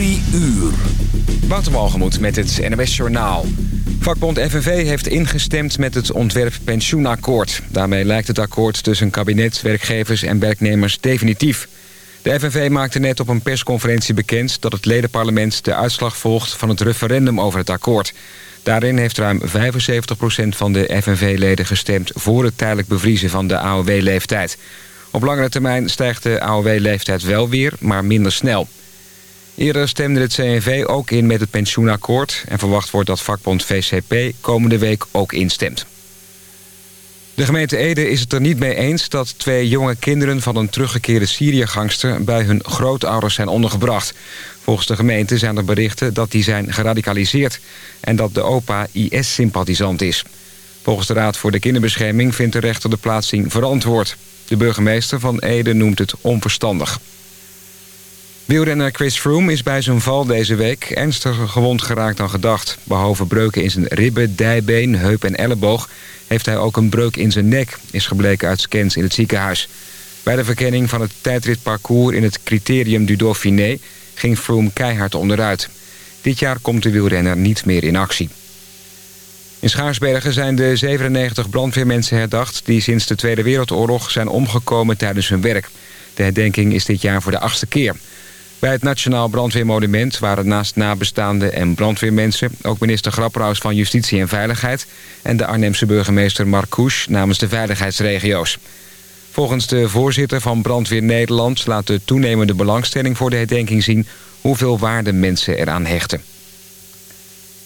Drie uur. Waterwalgemoed met het NWS Journaal. Vakbond FNV heeft ingestemd met het ontwerp pensioenakkoord. Daarmee lijkt het akkoord tussen kabinet, werkgevers en werknemers definitief. De FNV maakte net op een persconferentie bekend... dat het ledenparlement de uitslag volgt van het referendum over het akkoord. Daarin heeft ruim 75% van de FNV-leden gestemd... voor het tijdelijk bevriezen van de AOW-leeftijd. Op langere termijn stijgt de AOW-leeftijd wel weer, maar minder snel. Eerder stemde het CNV ook in met het pensioenakkoord... en verwacht wordt dat vakbond VCP komende week ook instemt. De gemeente Ede is het er niet mee eens dat twee jonge kinderen... van een teruggekeerde Syrië-gangster bij hun grootouders zijn ondergebracht. Volgens de gemeente zijn er berichten dat die zijn geradicaliseerd... en dat de opa IS-sympathisant is. Volgens de Raad voor de Kinderbescherming vindt de rechter de plaatsing verantwoord. De burgemeester van Ede noemt het onverstandig. Wielrenner Chris Froome is bij zijn val deze week ernstiger gewond geraakt dan gedacht. Behalve breuken in zijn ribben, dijbeen, heup en elleboog... heeft hij ook een breuk in zijn nek, is gebleken uit scans in het ziekenhuis. Bij de verkenning van het tijdritparcours in het Criterium du Dauphiné... ging Froome keihard onderuit. Dit jaar komt de wielrenner niet meer in actie. In Schaarsbergen zijn de 97 brandweermensen herdacht... die sinds de Tweede Wereldoorlog zijn omgekomen tijdens hun werk. De herdenking is dit jaar voor de achtste keer... Bij het Nationaal Brandweermonument waren naast nabestaanden en brandweermensen... ook minister Grapperhaus van Justitie en Veiligheid... en de Arnhemse burgemeester Marcouch namens de veiligheidsregio's. Volgens de voorzitter van Brandweer Nederland... laat de toenemende belangstelling voor de herdenking zien... hoeveel waarde mensen eraan hechten.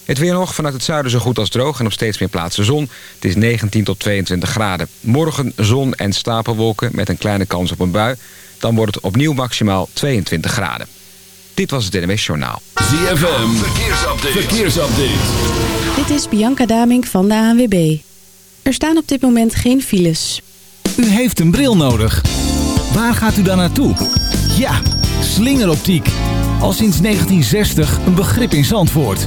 Het weer nog vanuit het zuiden zo goed als droog en op steeds meer plaatsen zon. Het is 19 tot 22 graden. Morgen zon en stapelwolken met een kleine kans op een bui... Dan wordt het opnieuw maximaal 22 graden. Dit was het NMS Journaal. ZFM, verkeersupdate. verkeersupdate. Dit is Bianca Damink van de ANWB. Er staan op dit moment geen files. U heeft een bril nodig. Waar gaat u dan naartoe? Ja, slingeroptiek. Al sinds 1960 een begrip in Zandvoort.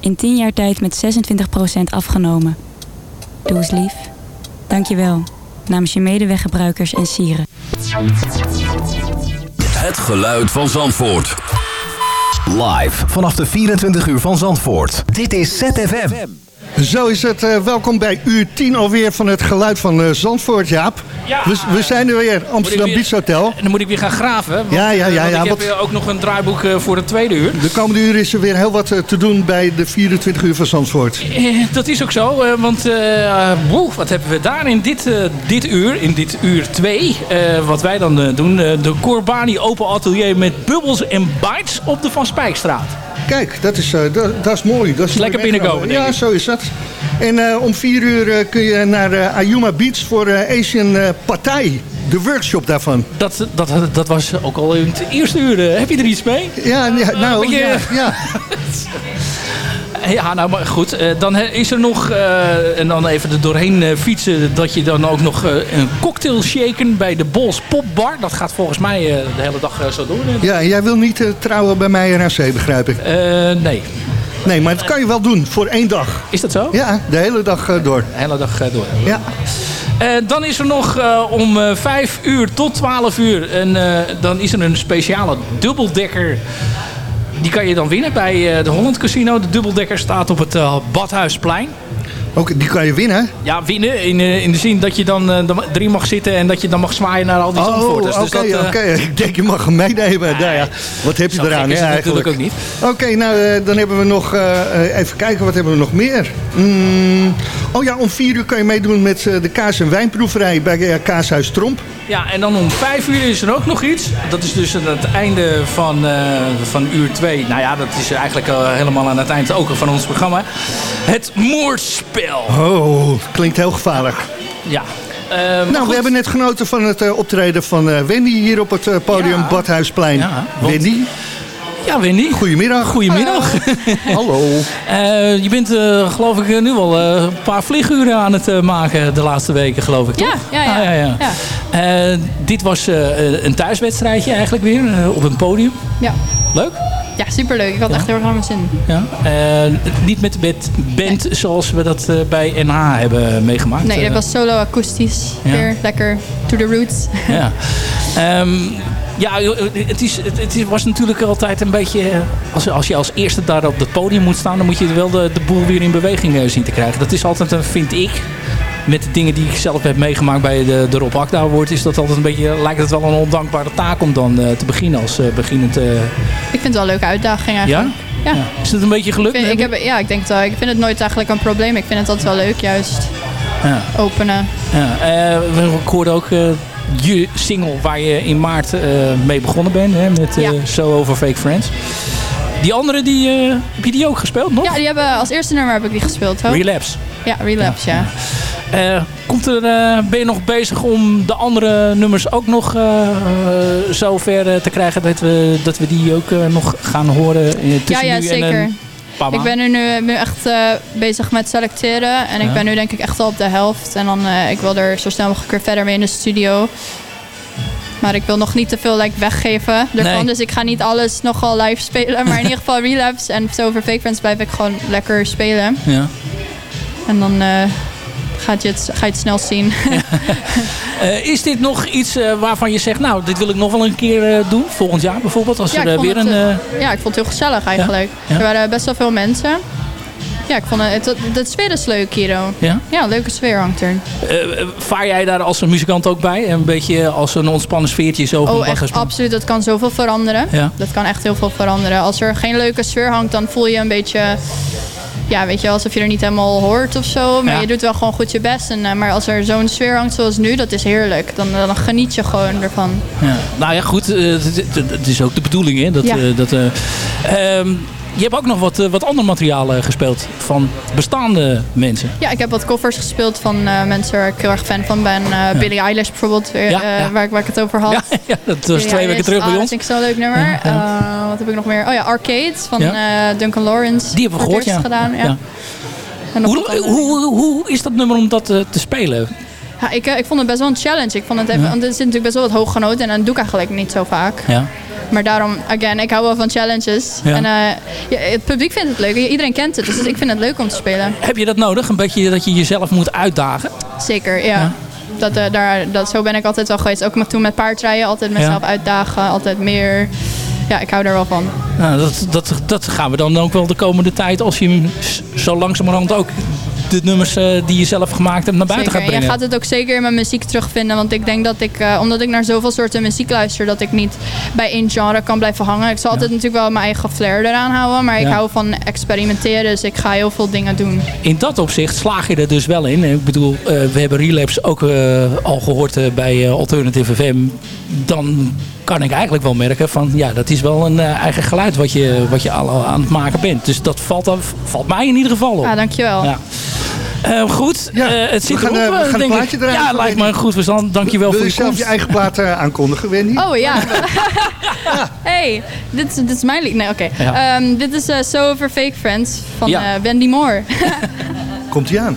In 10 jaar tijd met 26% afgenomen. Doe eens lief. Dank je wel. Namens je medeweggebruikers en sieren. Het geluid van Zandvoort. Live vanaf de 24 uur van Zandvoort. Dit is ZFM. Zo is het. eh, welkom bij uur 10 alweer van het geluid van eh, Zandvoort, Jaap. Ja, we, we zijn er weer, Amsterdam weer- Beach Hotel. En dan moet ik weer gaan graven. Want, Ja, ja, ja, want ja, ik heb wat- eh, ook nog een draaiboek eh, voor het tweede uur. De komende uur is er weer heel wat eh, te doen bij de 24 uur van Zandvoort. Eh, dat is ook zo, eh, want eh, woe, wat hebben we daar in dit, eh, dit uur, in dit uur 2, wat wij dan eh, doen. eh, de Corbani Open Atelier met bubbels en bites op de Van Spijkstraat. Kijk, dat is, eh, dat, dat is mooi. Dat is Lekker binnenkomen, Ja, zo is dat. En eh, om 4 uur eh, kun je naar Ayuma Beach voor Asian Partij. de workshop daarvan. Dat, dat, dat was ook al in het eerste uur. Heb je er iets mee? Ja, ja nou, je- ja, ja. Ja, nou maar goed. eh, Dan he- is er nog, eh, en dan even er doorheen eh, fietsen, dat je dan ook nog eh, een cocktail shaken bij de Bols Popbar. Dat gaat volgens mij eh, de hele dag eh, zo door. Ja, jij wil niet eh, trouwen bij mij en AC, begrijp ik. Eh, nee. Nee, maar dat kan je wel doen voor één dag. Is dat zo? Ja, de hele dag eh, door. De hele dag eh, door. Ja. Eh, dan is er nog eh, om eh 5 uur tot 12 uur. En eh, dan is er een speciale dubbeldekker. Die kan je dan winnen bij eh, de Holland Casino. De dubbeldekker staat op het eh, Badhuisplein. Ook, die kan je winnen? Ja, winnen. In, eh, in de zin dat je dan erin mag zitten en dat je dan mag zwaaien naar al die Oh, Zandvoorters. oké, Dus oké. Ik denk, je mag hem meenemen. nou ja, wat heb je eraan, eigenlijk? natuurlijk ook niet. Oké, nou, dan hebben we nog... even kijken, wat hebben we nog meer? Mm, oh ja, om vier uur kan je meedoen met de kaas- en wijnproeverij bij Kaashuis Tromp. Ja, en dan om vijf uur is er ook nog iets. Dat is dus aan het einde van, eh, van uur twee. Nou ja, dat is eigenlijk helemaal aan het eind ook van ons programma. Het moordspel. Oh, klinkt heel gevaarlijk. Ja. Eh, Nou, goed. we hebben net genoten van het eh, optreden van Wendy hier op het podium Ja. Badhuisplein. Ja, Wendy, Ja, Wendy. goedemiddag. Goedemiddag. Hallo. Eh, je bent eh, geloof ik eh, nu al eh, een paar vlieguren aan het eh, maken de laatste weken, geloof ik, toch? Ja, ja, ja. Ah, ja, ja. Ja. Eh, dit was eh, een thuiswedstrijdje eigenlijk weer, op een podium. Ja. Leuk? Ja, superleuk. Ik had echt heel erg mijn zin. Ja. Eh, niet met de band zoals we dat eh, bij NH hebben meegemaakt. Nee, dat was solo akoestisch. Ja. Weer lekker to the roots. Ja. Ehm, ja, joh, het, is, het, was natuurlijk altijd een beetje... eh, Als, als je als eerste daar op het podium moet staan... dan moet je wel de, de boel weer in beweging eh, zien te krijgen. Dat is altijd, een, vind ik... Met de dingen die ik zelf heb meegemaakt bij de, de Rob Akda Award... Is dat altijd een beetje, lijkt het wel een ondankbare taak om dan eh, te beginnen als eh, beginnend... eh, Ik vind het wel een leuke uitdaging ja? eigenlijk. Ja. Is het een beetje Ik, gelukt? vind, ik, heb, ja, ik denk het wel. Ik vind het nooit eigenlijk een probleem. Ik vind het altijd wel leuk, juist Ja. openen. Ja, eh, we- ik hoorde ook eh, je single waar je in maart eh, mee begonnen bent. Hè, met eh Ja. So Over Fake Friends. Die andere, die, eh, heb je die ook gespeeld nog? Ja, die hebben, als eerste nummer heb ik die gespeeld. Hoor. Relapse. Ja, Relapse, ja. Komt er, ben je nog bezig om de andere nummers ook nog zo ver eh, te krijgen dat we, dat we die ook nog gaan horen Ja, tussen ja, nu zeker. en Ik ben er nu, nu echt eh, bezig met selecteren. En Ja. ik ben nu denk ik echt al op de helft. En dan eh, ik wil er zo snel mogelijk weer verder mee in de studio. Maar ik wil nog niet te veel like, weggeven ervan. Nee. Dus ik ga niet alles nogal live spelen. Maar in ieder geval Relapse en So Over Fake Friends blijf ik gewoon lekker spelen. Ja. En dan eh, gaat je het, ga je het snel zien. Eh, is dit nog iets eh, waarvan je zegt, nou, dit wil ik nog wel een keer eh, doen? Volgend jaar bijvoorbeeld, als Ja, er ik vond weer het, een... ja, ik vond het heel gezellig eigenlijk. Ja? Er waren best wel veel mensen. Ja, ik vond het, de sfeer is leuk hier. Ja? Ja, leuke sfeer hangt er. Vaar jij daar als een muzikant ook bij? Een beetje als een ontspannen sfeertje zo Oh, echt absoluut. Dat kan zoveel veranderen. Ja. Dat kan echt heel veel veranderen. Als er geen leuke sfeer hangt, dan voel je een beetje... Ja, weet je, alsof je er niet helemaal hoort of zo. Maar Ja. je doet wel gewoon goed je best. En, eh, maar als er zo'n sfeer hangt zoals nu, dat is heerlijk. Dan, dan geniet je gewoon ervan. Ja. Nou ja, goed. eh, Het is ook de bedoeling, hè? Dat, Ja. eh, dat, eh, ehm, je hebt ook nog wat, eh, wat ander materiaal eh, gespeeld van bestaande mensen. Ja, ik heb wat covers gespeeld van eh, mensen waar ik heel erg fan van ben. Billie Eilish bijvoorbeeld. Waar, ik, waar ik het over had. Ja, ja, dat was twee weken terug bij ah, ons. Dat vind ik zo'n leuk nummer. Wat heb ik nog meer? Oh ja, Arcade van Duncan Lawrence. Die hebben we gehoord, ja. gedaan. Ja. Hoe, hoe, hoe is dat nummer om dat te spelen? Ja, ik, ik vond het best wel een challenge. Ik vond het even, want er zit natuurlijk best wel wat hooggenoten en dat doe ik eigenlijk niet zo vaak. Ja. Maar daarom, again, ik hou wel van challenges. Ja. En eh, het publiek vindt het leuk. Iedereen kent het, dus ik vind het leuk om te spelen. Heb je dat nodig? Een beetje dat je jezelf moet uitdagen? Zeker, ja. Dat, eh, daar, dat, zo ben ik altijd wel geweest. Ook met, toen met paardrijden, altijd mezelf Ja. uitdagen, altijd meer. Ja, ik hou er wel van. Nou, dat, dat, dat gaan we dan ook wel de komende tijd, als je hem zo langzamerhand ook de nummers eh, die je zelf gemaakt hebt naar buiten Zeker. gaat En je brengen. gaat het ook zeker in mijn muziek terugvinden. Want ik denk dat ik, eh, omdat ik naar zoveel soorten muziek luister, dat ik niet bij één genre kan blijven hangen. Ik zal altijd natuurlijk wel mijn eigen flair eraan houden. Maar ik Ja. hou van experimenteren, dus ik ga heel veel dingen doen. In dat opzicht slaag je er dus wel in. Ik bedoel, eh, we hebben Relapse ook al gehoord eh, bij Alternative FM. Dan kan ik eigenlijk wel merken van ja, dat is wel een eh, eigen geluid wat je, wat je al aan het maken bent. Dus dat valt, dan, valt mij in ieder geval op. Ah, dankjewel. Ja. Uh, goed, uh, het zit we gaan, erop, uh, we gaan denk een plaatje ik. draaien. Ja, lijkt me een goed verstand. Dankjewel Wil voor je je zelf je eigen plaat aankondigen, Wendy? Oh ja. hey, dit is, dit is mijn lied. Nee, oké. Okay. Ja. Um, dit is So Over Fake Friends van Ja. Wendy Moore. Komt ie aan.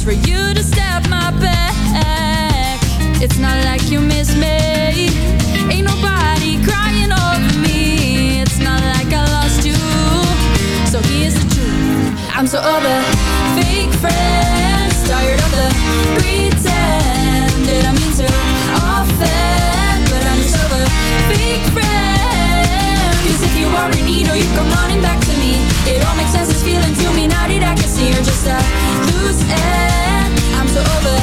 just for you to stab my back. It's not like you miss me. Ain't nobody crying over me. It's not like I lost you. So here's the truth. I'm so over fake friends. Tired of the pretend. Did I mean to offend? But I'm just over fake friends. Cause if you are in need or you come running back to me, it all makes sense. It's feeling to me now that I can see you're just a loose end. I'm so over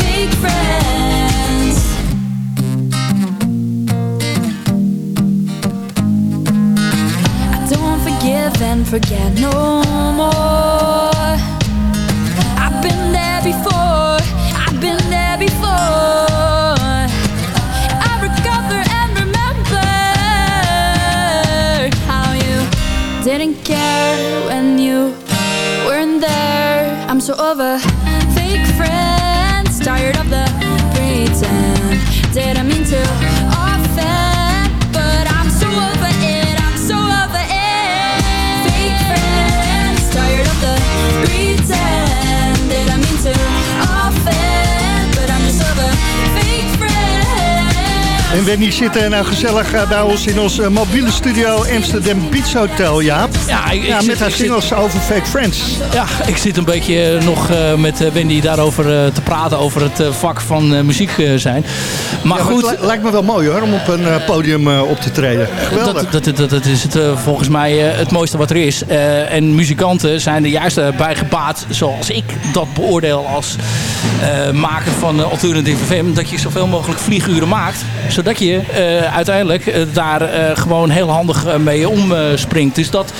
fake friends. I don't forgive and forget no more. I've been there before. I've been there before. So over fake friends, tired of the pretend. Didn't mean to En Wendy zit er nou gezellig eh, bij ons in ons eh, mobiele studio Amsterdam Beach Hotel, Jaap. Ja, ik- ik ja zit- met haar zit- singles over Fake Friends. Ja, ik zit een beetje nog eh, met eh, Wendy daarover eh, te praten. Over het eh, vak van eh, muziek eh, zijn. Maar Ja, goed, het lijkt me wel mooi hoor, om op een eh, podium eh, op te treden. Geweldig. Dat, dat, dat, dat is het, eh, volgens mij eh, het mooiste wat er is. Eh, en muzikanten zijn er juist eh, bij gebaat, zoals ik dat beoordeel als eh, maker van eh, Alternative FM, dat je zoveel mogelijk vlieguren maakt. Zodat je eh, uiteindelijk eh, daar eh, gewoon heel handig mee omspringt. dus dat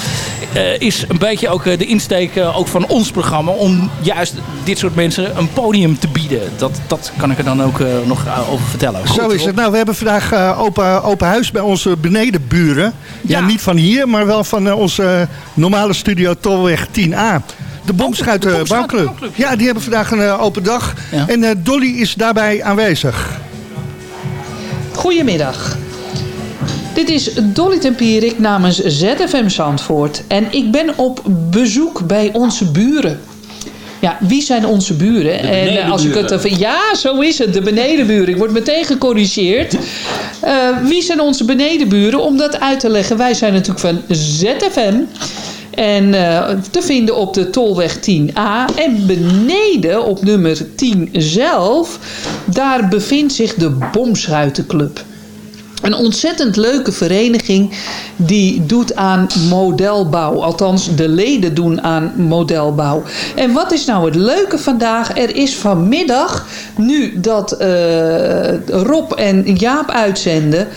is een beetje ook de insteek ook van ons programma. Om juist dit soort mensen een podium te bieden. Dat, dat kan ik er dan ook nog over vertellen. Zo is het. Nou, we hebben vandaag open, open huis bij onze benedenburen. Ja, niet van hier, maar wel van onze normale studio Tolweg 10A. De Bomschuiten Bouwclub. Ja, die hebben vandaag een open dag. En Dolly is daarbij aanwezig. Goedemiddag. Dit is Dolly Tempierik namens ZFM Zandvoort. En ik ben op bezoek bij onze buren. Ja, wie zijn onze buren? en eh, als ik het even, ja, zo is het. De benedenburen. Ik word meteen gecorrigeerd. Eh, wie zijn onze benedenburen? Om dat uit te leggen. Wij zijn natuurlijk van ZFM. En eh, te vinden op de Tolweg 10A. En beneden op nummer 10 zelf, daar bevindt zich de Bomschuitenclub. Een ontzettend leuke vereniging die doet aan modelbouw. Althans, de leden doen aan modelbouw. En wat is nou het leuke vandaag? Er is vanmiddag, nu dat eh, Rob en Jaap uitzenden,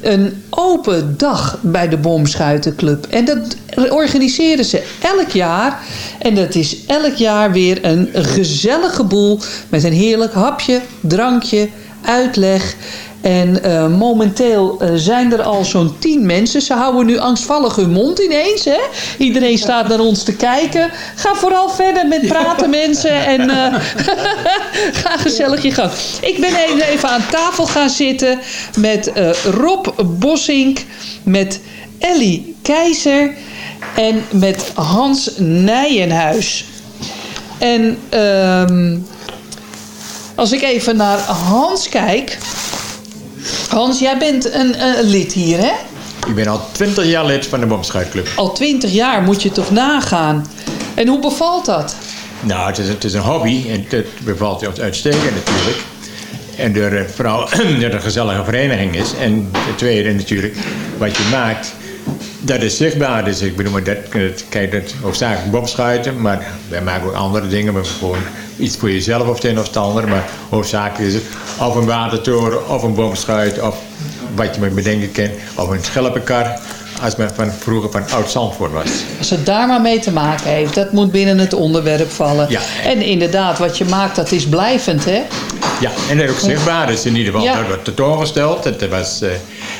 een open dag bij de Bomschuitenclub. En dat organiseren ze elk jaar. En dat is elk jaar weer een gezellige boel met een heerlijk hapje, drankje, uitleg. En uh, momenteel uh, zijn er al zo'n tien mensen. Ze houden nu angstvallig hun mond ineens. Hè? Iedereen staat naar ons te kijken. Ga vooral verder met praten mensen. En uh, ga gezellig je gang. Ik ben even, even aan tafel gaan zitten met Rob Bossink. Met Ellie Keizer. En met Hans Nijenhuis. En ehm, als ik even naar Hans kijk... Hans, jij bent een, een lid hier, hè? Ik ben al twintig jaar lid van de Bomschuitclub. Al twintig jaar, moet je toch nagaan. En hoe bevalt dat? Nou, het is, het is een hobby en het bevalt uitstekend natuurlijk. En door, uh, vooral dat een gezellige vereniging is. En het tweede natuurlijk, wat je maakt, dat is zichtbaar. Dus ik bedoel, dat, kijk, dat hoofdzakelijk bomschuiten, maar wij maken ook andere dingen. Maar gewoon iets voor jezelf of het een of het ander. Maar hoofdzakelijk is het of een watertoren, of een boomschuit, of wat je me bedenken kent, of een schelpenkar. Als men van vroeger van oud Zandvoort was. Als het daar maar mee te maken heeft, dat moet binnen het onderwerp vallen. Ja. En inderdaad, wat je maakt, dat is blijvend, hè? Ja, en dat ook zichtbaar is in ieder geval. Ja. Dat wordt tentoongesteld. Het was, uh,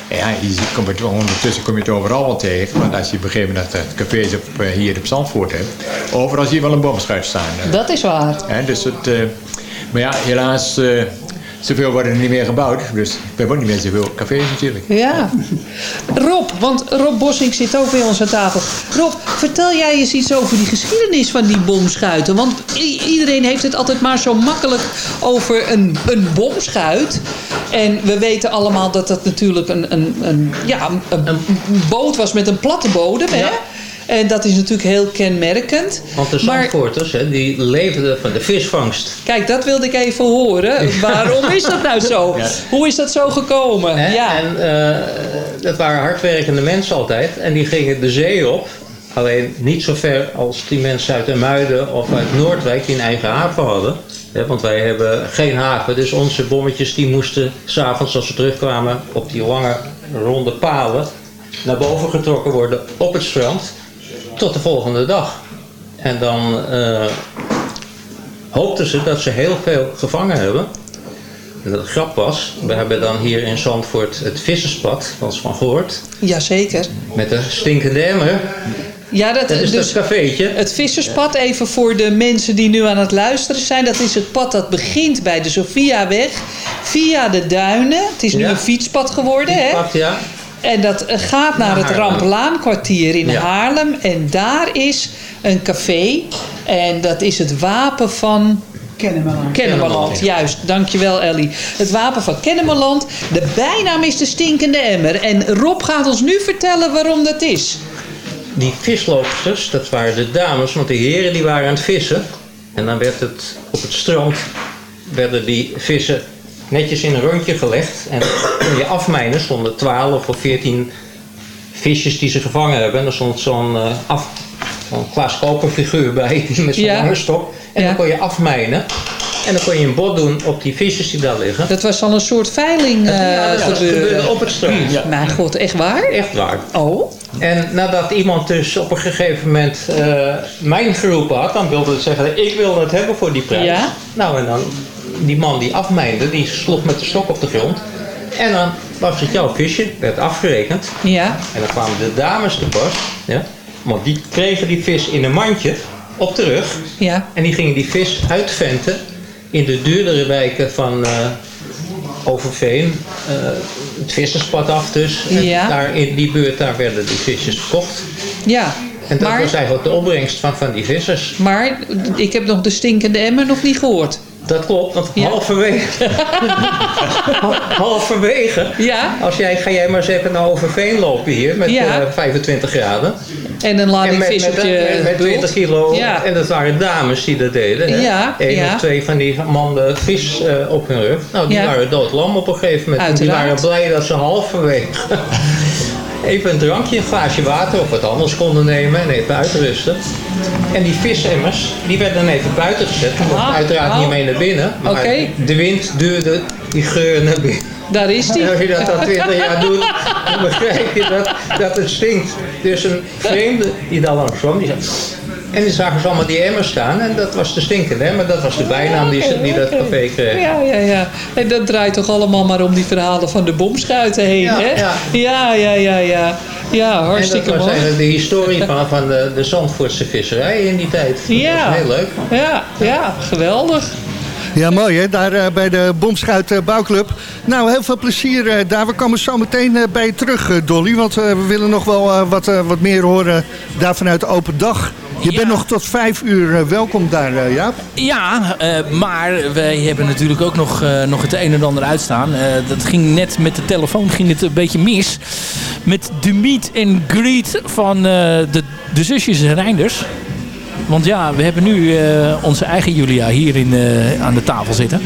ja, je komt het, ondertussen kom je het overal wel tegen. Want als je op een gegeven moment het cafés op, uh, hier op Zandvoort hebt, overal zie je wel een boomschuit staan. Dat is waar. Ja, dus het, uh, maar ja, helaas zoveel worden er niet meer gebouwd. Dus we hebben ook niet meer zoveel cafés natuurlijk. Ja. Rob, want Rob Bossink zit ook bij ons aan tafel. Rob, vertel jij eens iets over die geschiedenis van die bomschuiten. Want iedereen heeft het altijd maar zo makkelijk over een, een bomschuit. En we weten allemaal dat dat natuurlijk een, een, een, ja, een, een boot was met een platte bodem. Hè? En dat is natuurlijk heel kenmerkend. Want de Zandvoorters, hè, die leefden van de visvangst. Kijk, dat wilde ik even horen. Waarom is dat nou zo? Ja. Hoe is dat zo gekomen? Ja. En uh, dat waren hardwerkende mensen altijd. En die gingen de zee op. Alleen niet zo ver als die mensen uit de Muiden of uit Noordwijk die een eigen haven hadden. want wij hebben geen haven. Dus onze bommetjes die moesten s'avonds als we terugkwamen op die lange ronde palen naar boven getrokken worden op het strand tot de volgende dag. En dan uh, hoopten ze dat ze heel veel gevangen hebben. En dat grap was, we hebben dan hier in Zandvoort het visserspad, is van gehoord. Jazeker. Met een stinkende emmer. Ja, dat, dat is dus dat cafeetje. Het visserspad, even voor de mensen die nu aan het luisteren zijn. Dat is het pad dat begint bij de Sofiaweg. Via de duinen. Het is nu Ja. een fietspad geworden, hè? Fietspad, ja. En dat eh, gaat naar het Haarlem. Ramplaankwartier in Ja. Haarlem. En daar is een café. En dat is het wapen van... Kennemerland. Kennemerland, juist. Dankjewel Ellie. Het wapen van Kennemerland. De bijnaam is de stinkende emmer. En Rob gaat ons nu vertellen waarom dat is. Die visloopsters, dat waren de dames, want de heren die waren aan het vissen. En dan werd het op het strand, werden die vissen netjes in een rondje gelegd. En dan kon je afmijnen, stonden 12 of 14 visjes die ze gevangen hebben. En er stond zo'n eh, af, zo'n Klaas Koper figuur bij, met zo'n Ja. lange stok. En dan kon je afmijnen. En dan kon je een bod doen op die visjes die daar liggen. Dat was al een soort veiling eh Ja, dat gebeuren. gebeurde op het strand. Ja. Mijn god, echt waar? Echt waar. Oh. En nadat iemand dus op een gegeven moment eh, mijn geroepen had, dan wilde het zeggen, ik wil het hebben voor die prijs. Ja. Nou, en dan die man die afmijnde, die sloeg met de stok op de grond. En dan was het jouw visje, werd afgerekend. Ja. En dan kwamen de dames te pas, ja, want die kregen die vis in een mandje op de rug. Ja. En die gingen die vis uitventen in de duurdere wijken van eh, Overveen. eh, het visserspad af dus. En Ja. daar in die buurt daar werden die visjes verkocht. Ja. En dat Maar- was eigenlijk de opbrengst van, van die vissers. Maar ik heb nog de stinkende emmer nog niet gehoord. Dat klopt, want halverwege, halverwege ja. als jij, ga jij maar eens even naar Overveen lopen hier met Ja. eh, 25 graden. En een lading met, vis op je met, met bult. 20 kilo. Ja. En dat waren dames die dat deden. Hè? Ja, Eén of twee van die mannen vis eh, op hun rug. Nou, die waren doodlam op een gegeven moment. En Die waren blij dat ze halverwege even een drankje, een glaasje water of wat anders konden nemen en even uitrusten. En die visemmers, die werden dan even buiten gezet. Ah, uiteraard niet mee naar binnen. Maar de wind duurde die geur naar binnen. Daar is die. En als je dat al 20 jaar doet, dan begrijp je dat, dat het stinkt. Dus een vreemde die daar langs kwam, die. En die zagen ze allemaal die emmers staan en dat was de stinkende emmer. Dat was de bijnaam die, dat café kreeg. Ja, ja, ja. En dat draait toch allemaal maar om die verhalen van de bomschuiten heen, Ja, hè? ja. Ja, ja, ja, ja. Ja, hartstikke en dat was mooi. eigenlijk de historie van, van de, de Zandvoortse visserij in die tijd. Dat Ja. was heel leuk. Ja, ja, geweldig. Ja, mooi hè, daar eh, bij de Bomschuit eh, Bouwclub. Nou, heel veel plezier eh, daar. We komen zo meteen bij je terug, Dolly. Want we willen nog wel wat, wat meer horen daar vanuit de open dag. Je bent nog tot vijf uur eh, welkom daar, eh, Jaap. Ja, eh, maar wij hebben natuurlijk ook nog, eh, nog het een en ander uitstaan. Eh, dat ging net met de telefoon ging het een beetje mis. Met de meet and greet van eh, de, de zusjes Reinders. Want ja, we hebben nu eh, onze eigen Julia hier in, eh, aan de tafel zitten.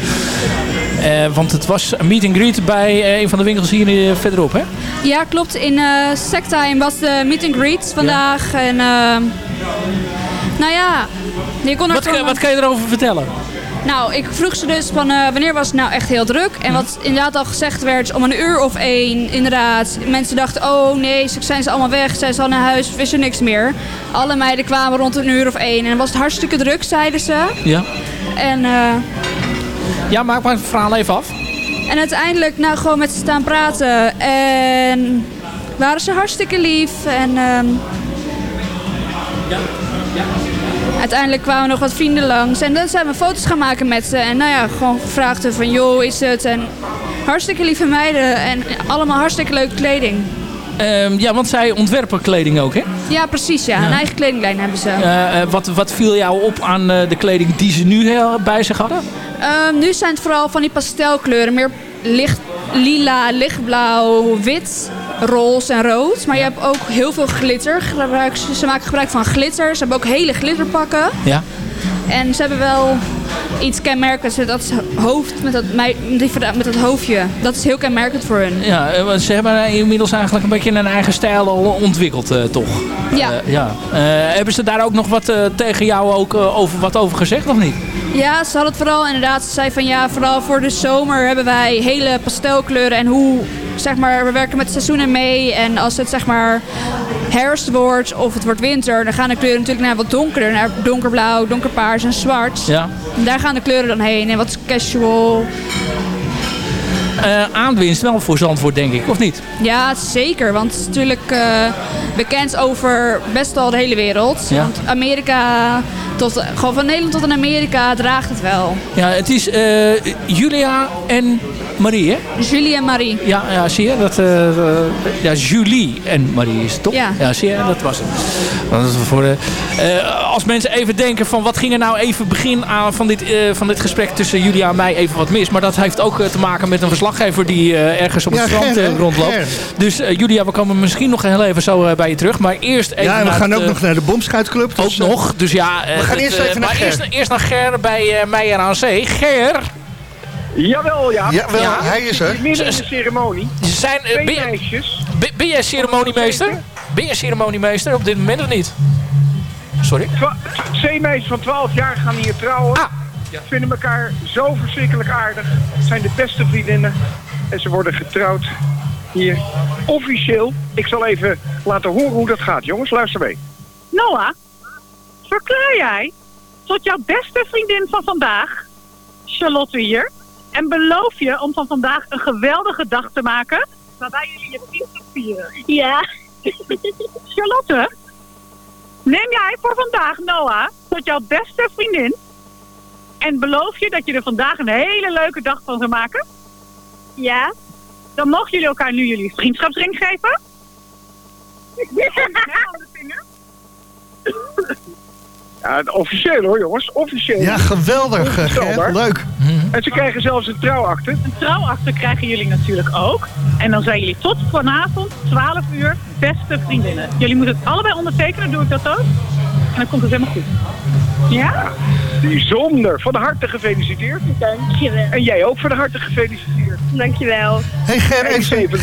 Eh, want het was een meet and greet bij eh, een van de winkels hier verderop, hè? Ja, klopt. In eh Sectime was de meet and greet vandaag. En nou ja, je kon er Wat, gewoon- kan- wat kan je erover vertellen? Nou, ik vroeg ze dus van eh, wanneer was het nou echt heel druk? En wat inderdaad al gezegd werd, om een uur of één, inderdaad. Mensen dachten, oh nee, ze zijn ze allemaal weg, zijn ze al naar huis, is er niks meer. Alle meiden kwamen rond een uur of één en dan was het hartstikke druk, zeiden ze. Ja. En, eh, Ja, maak maar het verhaal even af. en uiteindelijk nou gewoon met ze staan praten en waren ze hartstikke lief. En ehm, uiteindelijk kwamen nog wat vrienden langs en dan zijn we foto's gaan maken met ze. En nou ja, gewoon gevraagd van joh, is het? En hartstikke lieve meiden en allemaal hartstikke leuke kleding. Ehm, ja, want zij ontwerpen kleding ook, hè? Ja, precies ja. Een eigen kledinglijn hebben ze. Eh, eh, wat, wat viel jou op aan eh, de kleding die ze nu bij zich hadden? Ehm, nu zijn het vooral van die pastelkleuren. Meer licht lila, lichtblauw, wit, roze en rood. Maar je hebt ook heel veel glitter. Ze maken gebruik van glitter. Ze hebben ook hele glitterpakken. Ja. En ze hebben wel iets kenmerkends. Dat is hoofd met dat, met dat hoofdje. Dat is heel kenmerkend voor hun. Ja, eh, ze hebben inmiddels eigenlijk een beetje een eigen stijl al ontwikkeld, eh, toch? Ja. Eh, ja. Eh, hebben ze daar ook nog wat eh, tegen jou ook, eh, over, wat over gezegd, of niet? Ja, ze had het vooral inderdaad. Ze zei van ja, vooral voor de zomer hebben wij hele pastelkleuren. En hoe, zeg maar, we werken met seizoenen mee. En als het zeg maar herfst wordt of het wordt winter, dan gaan de kleuren natuurlijk naar wat donkerder. Naar donkerblauw, donkerpaars en zwart. Ja. En daar gaan de kleuren dan heen. En wat casual. Eh, aanwinst wel voor Zandvoort, denk ik, of niet? Ja, zeker. Want het is natuurlijk eh, bekend over best wel de hele wereld. Ja. Want Amerika, tot, gewoon van Nederland tot aan Amerika draagt het wel. Ja, het is eh, Julia en Marie, hè? Julie en Marie. Ja, ja zie je? Dat, eh, eh, ja, Julie en Marie is het toch? Ja. zie je? Dat was het. Dat is voor de, eh, als mensen even denken van wat ging er nou even begin aan van dit, eh, van dit gesprek tussen Julia en mij even wat mis. Maar dat heeft ook te maken met een verslaggever die eh, ergens op het Ja, strand Ger, rondloopt. Ger. Dus Julia, we komen misschien nog heel even zo bij je terug. Maar eerst even Ja, en we gaan het, ook nog naar de Bomschuitclub. ook dus, eh, nog. Dus ja, eh, we gaan het, eerst even naar maar Ger. Eerst, eerst naar Ger bij eh Meijer aan Zee. Ger. Jawel, ja. Jawel, hij is er. Midden in de ceremonie. Zijn, eh, Twee ben, je- meisjes. ben, ben jij ceremoniemeester? Ben je ceremoniemeester op dit moment of niet? Sorry? Twa- twee meisjes van 12 jaar gaan hier trouwen. Vinden elkaar zo verschrikkelijk aardig. Zijn de beste vriendinnen. En ze worden getrouwd hier officieel. Ik zal even laten horen hoe dat gaat, jongens. Luister mee. Noah, verklaar jij tot jouw beste vriendin van vandaag, Charlotte hier, en beloof je om van vandaag een geweldige dag te maken, waarbij jullie je vriendschap vieren? Ja. Charlotte, neem jij voor vandaag Noah tot jouw beste vriendin en beloof je dat je er vandaag een hele leuke dag van zou maken? Ja. Dan mogen jullie elkaar nu jullie vriendschapsring geven. Ja, officieel hoor, jongens. Officieel. Ja, geweldig. eh, Ger. Onvoorstelbaar. Leuk. En ze krijgen zelfs een trouwakte. Een trouwakte krijgen jullie natuurlijk ook. En dan zijn jullie tot vanavond, 12 uur, beste vriendinnen. Jullie moeten het allebei ondertekenen, doe ik dat ook? En dan komt het helemaal goed. Ja? Bijzonder. Van harte gefeliciteerd. Dankjewel. En jij ook van harte gefeliciteerd. Dankjewel. Hey Ger, Hey, even,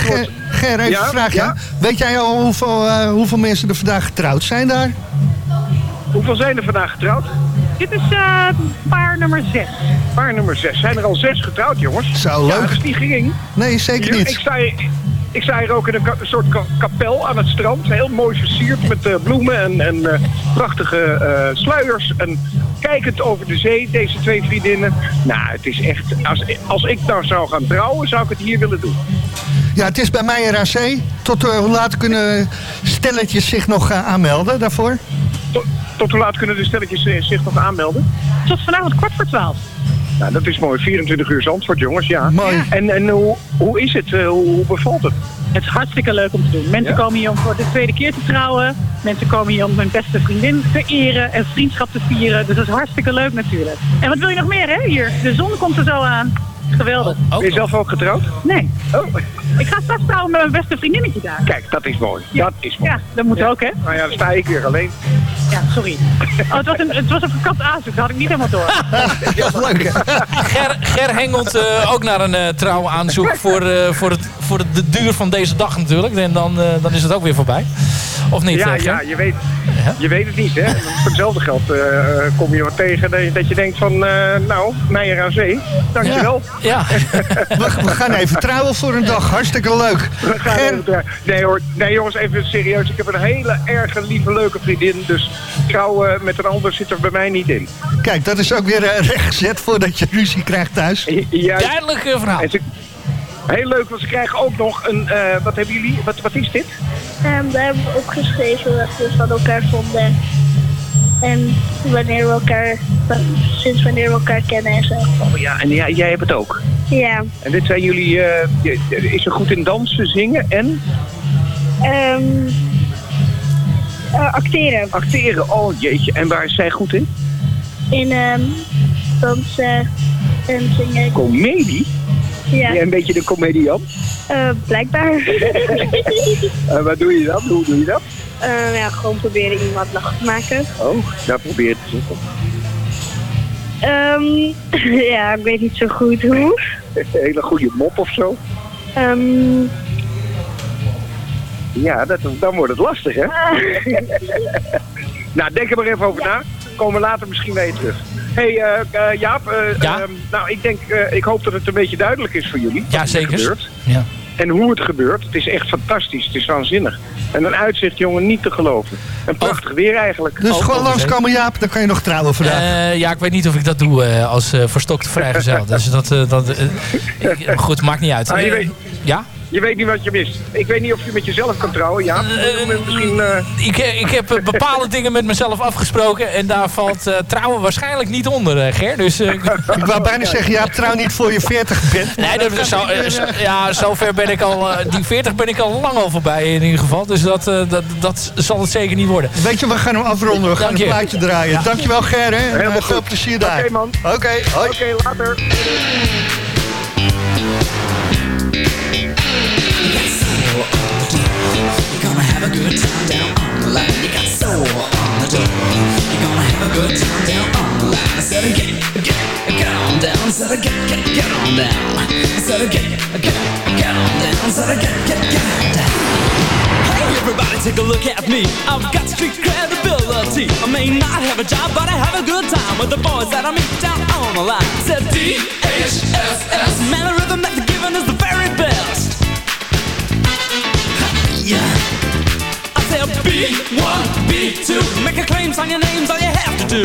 Ger, even Ja, vraagje. ja? Weet jij al hoeveel, eh, hoeveel mensen er vandaag getrouwd zijn daar? Hoeveel zijn er vandaag getrouwd? Dit is eh, paar nummer 6. Paar nummer 6. Zijn er al zes getrouwd, jongens? Zo, Ja, leuk. dat is niet gering. Nee, zeker niet. Ik sta, hier- ik sta hier ook in een, ka- een soort ka- kapel aan het strand. Heel mooi versierd met eh, bloemen en, en eh, prachtige eh, sluiers. En kijkend over de zee, deze twee vriendinnen. Nou, het is echt... Als, als ik nou zou gaan trouwen, zou ik het hier willen doen. Ja, het is bij mij RAC. Tot hoe laat kunnen stelletjes zich nog aanmelden daarvoor? Tot, tot hoe laat kunnen de stelletjes zich nog aanmelden? Tot vanavond kwart voor 12. Nou, dat is mooi. 24 uur Zandvoort, jongens, ja. Mooi. En, en hoe, hoe is het? Eh, hoe, hoe bevalt het? Het is hartstikke leuk om te doen. Mensen Ja? komen hier om voor de tweede keer te trouwen. Mensen komen hier om hun beste vriendin te eren en vriendschap te vieren. Dus dat is hartstikke leuk natuurlijk. En wat wil je nog meer hè hier? De zon komt er zo aan. Geweldig. Ben je zelf ook getrouwd? Nee. Oh, Ik ga straks trouwen met mijn beste vriendinnetje daar. kijk, dat is mooi. Dat is mooi. Ja, dat moet ook hè. Nou ja, dan sta ik weer alleen. Ja, sorry. Oh, het, was een, het was een verkapt aanzoek. Dat had ik niet helemaal door. Ja, leuk? Ger, Ger hengelt eh, ook naar een eh trouwaanzoek voor, eh, voor, het, voor de duur van deze dag natuurlijk. En dan, eh, dan is het ook weer voorbij. Of niet, ja, ja je, weet, je weet het niet, hè. Voor hetzelfde geld eh, kom je wat tegen dat je, dat je denkt van... eh, nou, Meijer aan zee, dankjewel. Ja. We, we gaan even trouwen voor een dag. Hartstikke leuk. We gaan Ger, even tra- nee hoor, nee jongens, even serieus. Ik heb een hele erge, lieve, leuke vriendin. Dus trouwen met een ander zit er bij mij niet in. kijk, dat is ook weer eh, rechtgezet voordat je ruzie krijgt thuis. Juist. Duidelijk verhaal. En ze- heel leuk, want ze krijgen ook nog een... eh, wat hebben jullie? Wat, wat is dit? En we hebben opgeschreven wat we van elkaar vonden. En wanneer we elkaar, sinds wanneer we elkaar kennen en zo. Oh ja, en jij, jij hebt het ook. Ja. En dit zijn jullie... eh, is ze goed in dansen, zingen en Ehm eh, acteren. acteren? Oh jeetje, en waar is zij goed in? In ehm dansen en zingen. Comedie? Ja. Ben een beetje de comedian? Eh, blijkbaar. En wat doe je dan? Hoe doe je dat? Eh, ja, gewoon proberen iemand lachen te maken. Oh, daar probeer je te zoeken. Ehm, ja, ik weet niet zo goed hoe. Een hele goede mop of zo. Ehm, Ja, dat, dan wordt het lastig, hè? nou, denk er maar even over na. Komen we later misschien bij je terug. hey, eh, eh, Jaap. eh, Ja? ehm, nou, ik denk, eh, ik hoop dat het een beetje duidelijk is voor jullie. Ja, wat er zeker. Gebeurt. Ja. En hoe het gebeurt. Het is echt fantastisch. Het is waanzinnig. En een uitzicht, jongen, niet te geloven. Een prachtig weer eigenlijk. Dus Oh, gewoon oh, langskomen Jaap, dan kan je nog trouwen vandaag. Eh, ja, ik weet niet of ik dat doe eh, als verstokte vrijgezel. dus dat, eh, dat ik- goed, maakt niet uit. Ah, je weet- ja? Je weet niet wat je mist. Ik weet niet of je met jezelf kan trouwen, Jaap. Misschien... eh, Ik, ik heb eh, bepaalde dingen met mezelf afgesproken. En daar valt eh, trouwen waarschijnlijk niet onder, eh, Ger. Dus, eh, Ik wou bijna zeggen, Jaap, trouw niet voor je 40 bent. Nee, dat, zo, eh, zo- ja, zover ben ik al. eh, die 40 ben ik al lang al voorbij in ieder geval. Dus dat, eh, dat, dat zal het zeker niet worden. Weet je, we gaan hem afronden. We gaan Dank een je. plaatje draaien. Ja. Dankjewel Ger, hè. En, Helemaal eh, veel goed. plezier daar. Oké, man. Oké, hoi. Oké, later. Have a good time down on the line. You got soul on the. You're gonna have a good time down on the line. Said, get, get, get on down. Said, get, get, get on down. Said, get, get, get on down. Said, get, get, get on down. Hey, everybody, take a look at me. I've got street credibility. I may not have a job, but I have a good time with the boys that I meet down on the line. D H S S. Man, the rhythm that the B1, B2 Make a claim, sign your names, all you have to do.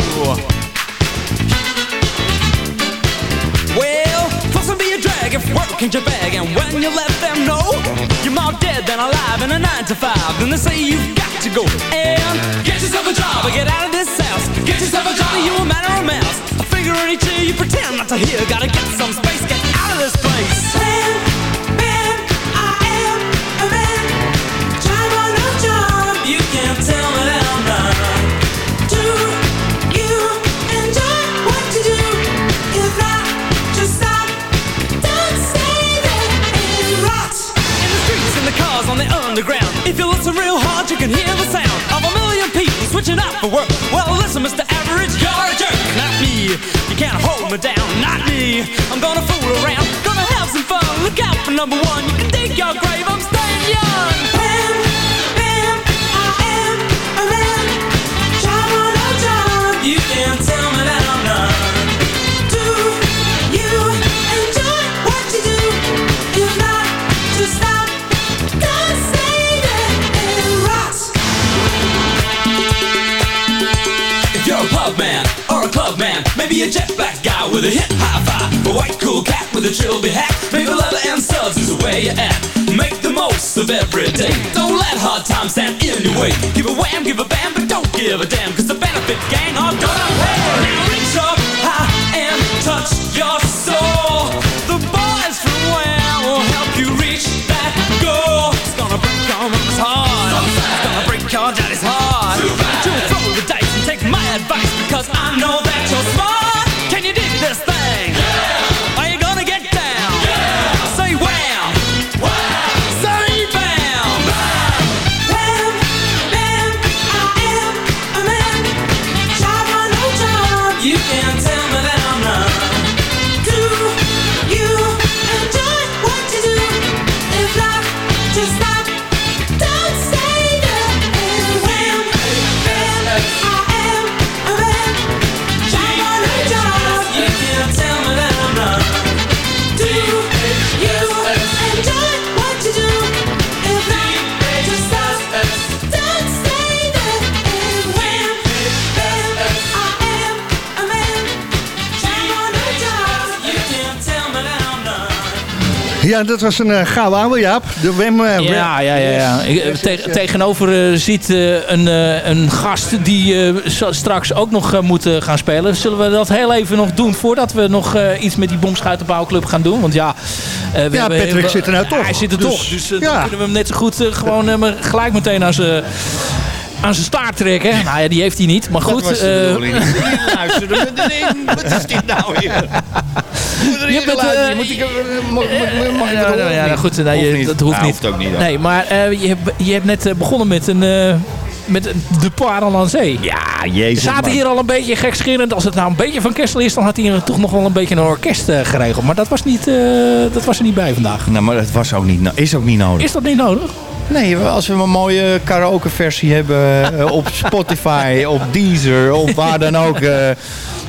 Well, plus will be a drag if work ain't your bag. And when you let them know You're more dead than alive in a 9 to 5 Then they say you've got to go And get yourself a job. Or get out of this house. Get yourself a job. Or you a man or a mouse. I figure in each year you pretend not to hear. Gotta get some space, get out of this can hear the sound of a million people switching up for work. Well, listen, Mr. Average, you're a jerk, not me. You can't hold me down, not me. I'm gonna fool around, gonna have some fun. Look out for number one. You can dig your grave, I'm staying young. Maybe a jet black guy with a hip high five, a white cool cat with a trilby hat, maybe leather and studs is the way you're at. Make the most of every day. Don't let hard times stand in your way. Give a wham, give a bam, but don't give a damn, cause the benefit gang are gonna pay. Now reach up high and touch your soul. The boys from where will help you reach that goal. It's gonna break your mama's heart. It's gonna break your daddy's heart. You'll throw the dice and take my advice because I know that you're smart. Ja, dat was een uh, gouden Jaap. De Wem... eh, Ja, ja, ja. ja. Ik, eh, te- tegenover eh, zit eh, een, eh, een gast die eh, straks ook nog moet gaan spelen. Zullen we dat heel even nog doen voordat we nog eh, iets met die bomschuitenbouwclub gaan doen? Want ja, eh, we Ja, hebben- Patrick we- zit er nou toch. Hij zit er Dus, toch. Dus eh, dan kunnen we hem net zo goed gewoon eh, gelijk meteen aan zijn aan zijn staart trekken. Nou ja, die heeft hij niet. Maar goed. was de eh. Luisteren. Wat is dit nou weer? Je bent, eh, Moet ik, eh, mag, mag, mag ik ja, het nou, ja, goed, nee, je- dat hoeft Nou, niet. hoeft ook niet. hoor. Nee, maar eh, je, hebt, je hebt net eh, begonnen met een... eh, met de Poire aan Zee. Ja, We jezus. zaten hier al een beetje gekscherend. Als het nou een beetje van Kessel is, dan had hij er toch nog wel een beetje een orkest eh, geregeld. Maar dat was, niet, eh, dat was er niet bij vandaag. Nou, maar het was ook niet, is ook niet nodig. Is dat niet nodig? Nee, als we een mooie karaoke versie hebben eh, op Spotify, op Deezer, of waar dan ook, eh,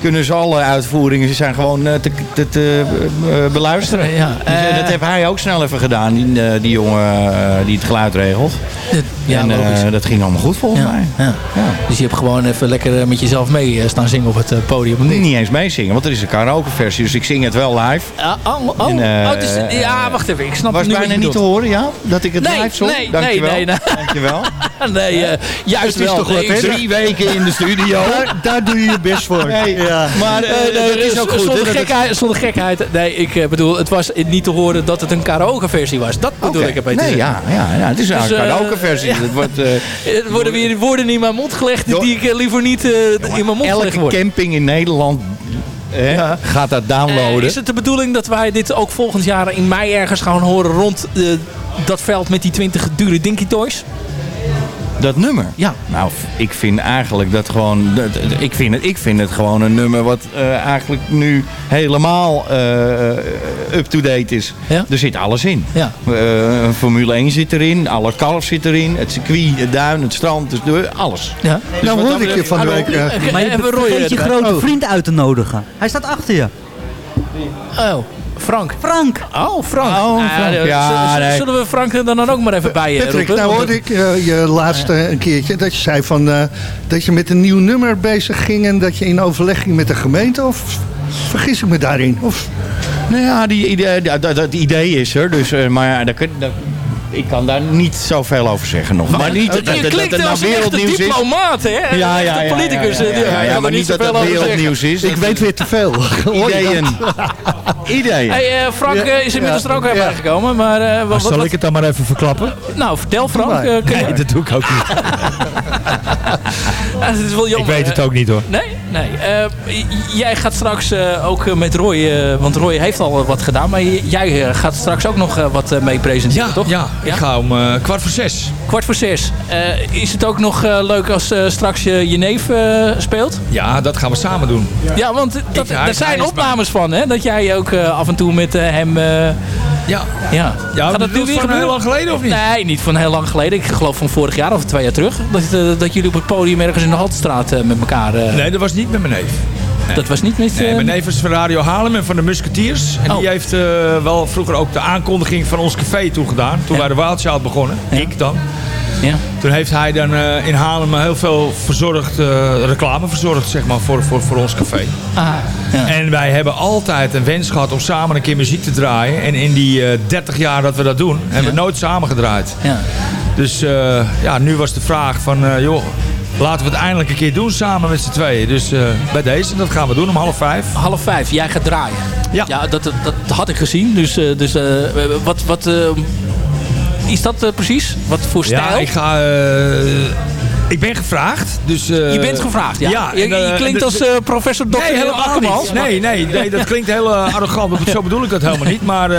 kunnen ze alle uitvoeringen ze zijn gewoon eh, te, te, te, eh, beluisteren. Ja, Dus, eh, eh, dat heeft hij ook snel even gedaan, die, eh, die jongen eh, die het geluid regelt. ja, en eh, dat ging allemaal goed volgens Ja, mij. ja. Dus je hebt gewoon even lekker eh, met jezelf mee eh, staan zingen op het eh, podium. niet? Niet eens meezingen, want er is een karaoke versie, dus ik zing het wel live. Ah, oh, oh, En, eh, oh, het ja, wacht even. Ik snap Was nu wat bijna niet te horen, ja? Dat ik het Nee, live zong? nee, Dankjewel. nee, nee, nee. Dankjewel. nee, eh, juist Het is wel. toch Nee, Drie weken in de studio. Daar, daar doe je je best voor. Nee, Ja. maar eh, Nee, dat is ook goed. Zonder gekheid, zonder gekheid. Nee, ik eh, bedoel, het was niet te horen dat het een karaoke versie was. Dat bedoel ik een beetje. Nee, ja, ja, ja, het is Dus, een eh, karaoke versie. ja. Het wordt, eh, Er worden weer woorden in mijn mond gelegd die ik eh, liever niet eh, in mijn mond gelegd elke camping in Nederland gaat dat Eh, downloaden. is het de bedoeling dat wij dit ook volgend jaar in mei ergens gaan horen rond eh, dat veld met die 20 dure Dinky Toys? Dat nummer? Ja. Nou, ik vind eigenlijk dat gewoon... dat- Ik vind het, ik vind het gewoon een nummer wat eh, eigenlijk nu helemaal eh, up-to-date is. Er zit alles in. Ja. Eh, Formule 1 zit erin, alle kalf zit erin, het circuit, het duin, het strand, dus alles. Ja. Dus Nou hoorde ik je van de week... Maar je vergeet grote Oh. vriend uit te nodigen. Hij staat achter je. Oh, Frank. Frank. Oh, Frank. Oh, Ah, Frank. eh, Ja, nee. Zullen we Frank er dan ook maar even bij eh, Patrick, roepen? nou hoorde ik eh, je laatste een keertje dat je zei van, eh, dat je met een nieuw nummer bezig ging en dat je in overleg ging met de gemeente. Of vergis ik me daarin? Of, Nou ja, die idee, dat, dat, dat idee is er. Dus, eh, maar ja, daar daar- ik kan daar niet zoveel over zeggen nog. Maar niet dat, het nou als wereldnieuws is. diplomaat, hè? Ja, ja, De ja, politicus. ja, ja, eh, maar niet dat zeggen. wereldnieuws is. ik weet weer te veel. Ideeën. Ideeën. Hey, eh, Frank eh, is inmiddels Ja. er ook even Ja. bijgekomen. Maar, eh, wat, Zal wat- ik het dan maar even verklappen? Nou, vertel Frank. maar. kun je- Nee, dat doe ik ook niet. Ja, dat is wel jammer. Ik weet het ook niet hoor. Nee? Nee. Eh, jij gaat straks eh, ook eh, met Roy, eh, want Roy heeft al wat gedaan, maar jij gaat straks ook nog eh, wat eh, mee presenteren, toch? Ja, ik ga om eh, kwart voor zes. Kwart voor zes. Eh, is het ook nog eh, leuk als eh, straks je, je neef eh, speelt? Ja, dat gaan we samen doen. Ja, want dat, Ik- hij- daar zijn opnames van, hè? Dat jij ook eh, af en toe met eh, hem... ja. Ja. Ja, Gaat dat nu weer van gebeuren? heel lang geleden of niet? Nee, niet van heel lang geleden. Ik geloof van vorig jaar of twee jaar terug. Dat, eh, dat jullie op het podium ergens in de Haltestraat eh, met elkaar... eh, Nee, dat was niet met mijn neef. Dat was niet met... Nee, mijn neef is van Radio Haarlem en van de Musketeers. En Oh. die heeft eh, wel vroeger ook de aankondiging van ons café toegedaan. Toen wij de Waaldsjaal begonnen. Ik dan. Ja. Toen heeft hij dan eh, in Haarlem heel veel verzorgd, eh, reclame verzorgd zeg maar, voor, voor, voor ons café. Ah, ja. En wij hebben altijd een wens gehad om samen een keer muziek te draaien. En in die eh 30 jaar dat we dat doen, hebben we nooit samen gedraaid. Ja. Dus eh, ja, nu was de vraag van, eh, joh, laten we het eindelijk een keer doen samen met z'n tweeën. Dus eh, bij deze, dat gaan we doen om half vijf. Half vijf, jij gaat draaien. Ja. Ja, dat, dat, dat had ik gezien. Dus, eh, dus eh, wat... wat eh, is dat eh, precies? Wat voor stijl? Ja, ik ga... eh, ik ben gevraagd, dus... eh, Je bent gevraagd, ja. Je- en, je klinkt als, professor Dr. Nee, helemaal Akkermans, Nee, nee, nee, dat klinkt heel arrogant. Zo bedoel ik dat helemaal niet. Maar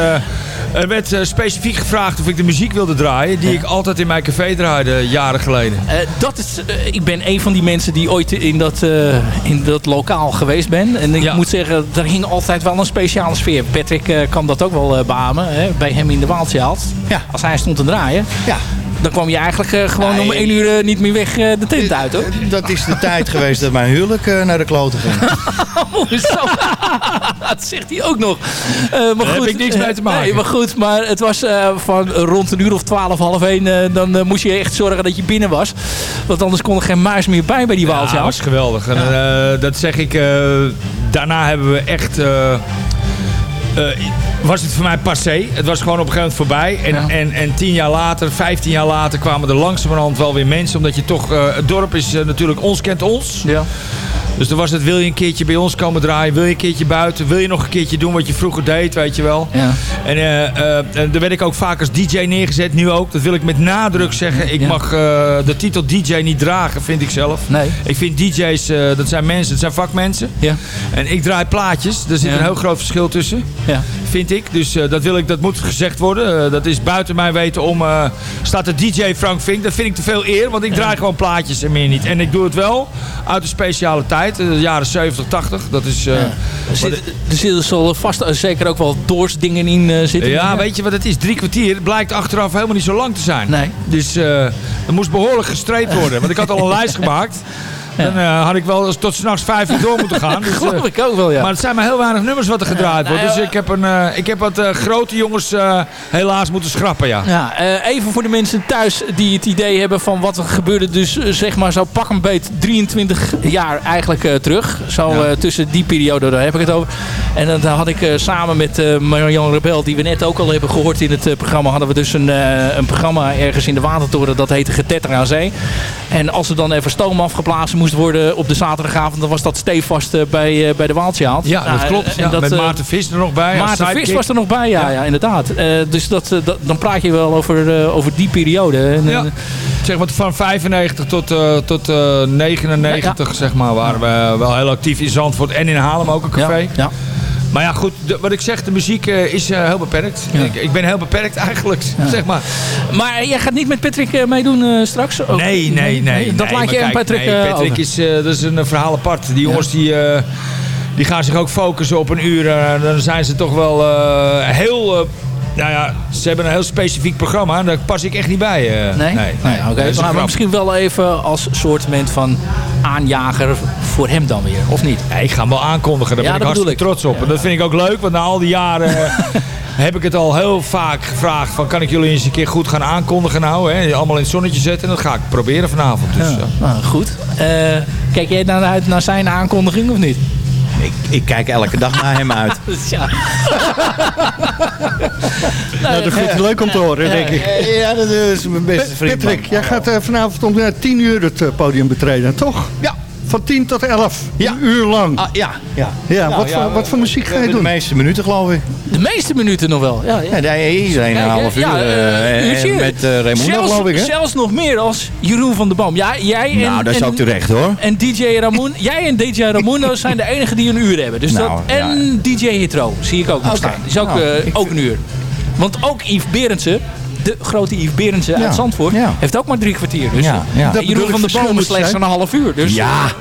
er werd eh, specifiek gevraagd of ik de muziek wilde draaien... die ik altijd in mijn café draaide, jaren geleden. Eh, dat is, eh, ik ben een van die mensen die ooit in dat, eh, in dat lokaal geweest ben. En ik moet zeggen, er hing altijd wel een speciale sfeer. Patrick eh, kan dat ook wel eh beamen. Hè, bij hem in de Waaldsjaal. Ja. Als hij stond te draaien. Ja. Dan kwam je eigenlijk eh, gewoon om één uur eh, niet meer weg eh, de tent uit, hoor. Dat is de tijd geweest dat mijn huwelijk naar de kloten ging. Oh, zo. dat zegt hij ook nog. Eh, maar Daar heb goed, ik niks mee te maken. Nee, maar goed, maar het was eh, van rond een uur of twaalf, half één. eh, dan moest je echt zorgen dat je binnen was. Want anders kon er geen muis meer bij bij die Ja, Waalsjaal. dat was geweldig. En, eh, dat zeg ik. eh, daarna hebben we echt. Eh, was het voor mij passé. Het was gewoon op een gegeven moment voorbij. En, en, en tien jaar later, vijftien jaar later kwamen er langzamerhand wel weer mensen. Omdat je toch, eh, het dorp is eh, natuurlijk ons kent ons. Ja. Dus dan was het, wil je een keertje bij ons komen draaien? Wil je een keertje buiten? Wil je nog een keertje doen wat je vroeger deed, weet je wel? Ja. En eh, eh, en daar werd ik ook vaak als DJ neergezet, nu ook. Dat wil ik met nadruk zeggen. Ik Ja. mag eh, de titel DJ niet dragen, vind ik zelf. Nee. Ik vind DJ's, eh, dat zijn mensen, dat zijn vakmensen. Ja. En ik draai plaatjes. Er zit Ja. een heel groot verschil tussen. Ja. Vind ik. Dus eh, dat, wil ik, dat moet gezegd worden. Eh, dat is buiten mijn weten om. eh, staat de DJ Frank Vink. Dat vind ik te veel eer. Want ik draai gewoon plaatjes en meer niet. En ik doe het wel uit een speciale tijd. Eh, De jaren 70, 80. Dat is. eh, Er, zit, er zitten zal vast eh, zeker ook wel doorsdingen in eh, zitten. ja, weet je wat het is? Drie kwartier blijkt achteraf helemaal niet zo lang te zijn. Nee. Dus eh er moest behoorlijk gestreept worden. Want ik had al een lijst gemaakt. Dan eh, had ik wel tot s'nachts vijf uur door moeten gaan. Dus, eh, Geloof ik ook wel, ja. Maar het zijn maar heel weinig nummers wat er gedraaid wordt. nou Dus ik heb, een, eh, ik heb wat eh, grote jongens eh, helaas moeten schrappen, ja. Ja, eh, even voor de mensen thuis die het idee hebben van wat er gebeurde. Dus eh, zeg maar zo pak een beet 23 jaar eigenlijk eh, terug. Zo Ja. eh, tussen die periode, daar heb ik het over. En dan had ik eh, samen met eh Marjan Rebel, die we net ook al hebben gehoord in het eh, programma, hadden we dus een, eh, een programma ergens in de Watertoren. Dat heette Getetter aan Zee. En als er dan even stoom afgeblazen moest worden op de zaterdagavond, dan was dat stevast eh, bij, eh, bij de Waaldsjaal. Ja, dat Nou, klopt. en Ja, dat, met eh, Maarten Vis er nog bij. Maarten Vis was er nog bij, ja, ja. inderdaad. Eh, dus dat, eh, dat, dan praat je wel over, eh, over die periode. En, Ja. eh, Zeg maar van 95 tot, eh, tot eh, 99 zeg maar, waren we wel heel actief in Zandvoort en in Haarlem ook een café. Ja. Maar ja, goed, de- wat ik zeg, de muziek eh, is eh, heel beperkt. Ik, ik ben heel beperkt eigenlijk, zeg maar. Maar jij gaat niet met Patrick eh, meedoen eh, straks? Ook? Nee, nee, nee. Dat nee, laat je aan Patrick, nee, eh, Patrick is, eh, dat is een verhaal apart. Die jongens die, eh, die gaan zich ook focussen op een uur. eh, dan zijn ze toch wel eh, heel... eh, nou ja, ze hebben een heel specifiek programma. En daar pas ik echt niet bij. eh. Nee? nee, Nee, oké. Een Maar misschien wel even als soort van aanjager voor hem dan weer, of niet? Ja, ik ga hem wel aankondigen. Daar Ja, ben ik dat hartstikke ik. trots op. En dat vind ik ook leuk, want na al die jaren eh, heb ik het al heel vaak gevraagd. Van, kan ik jullie eens een keer goed gaan aankondigen nou? Hè? Allemaal in het zonnetje zetten. En dat ga ik proberen vanavond. Dus, Ja. ja. Nou, goed. Eh, kijk jij dan uit naar zijn aankondiging of niet? Ik, ik kijk elke dag naar hem uit. ja. Nou, dat vind ik leuk om te horen, denk ik. Eh, Ja, dat is mijn beste vriend. Patrick, jij gaat eh, vanavond om eh, 10 uur het eh, podium betreden, toch? Ja. Van 10 tot 11. Ja. Een uur lang. Ah, ja, ja. Ja, Nou, wat, ja, voor, wat voor muziek ga je doen? De meeste minuten, geloof ik. De meeste minuten nog wel. Ja, ja. Ja, iedereen een half uur. ja, eh, eh, en uurtje. met uh, zelfs, geloof ik, hè? Zelfs nog meer als Jeroen van der Boom. Ja, jij en, Nou, dat is en- ook terecht, hoor. En DJ Ramon, jij en DJ Ramondo zijn de enigen die een uur hebben. Dus Nou, dat, en DJ Hitro zie ik ook nog Oké. staan. Die is ook, Nou, ook een uur. Want ook Yves Berendsen, de grote Yves Berendsen Ja, uit Zandvoort, heeft ook maar drie kwartier. Dus, Ja, ja. en Jeroen van der Boom verschillend slechts een half uur. Dus Ja.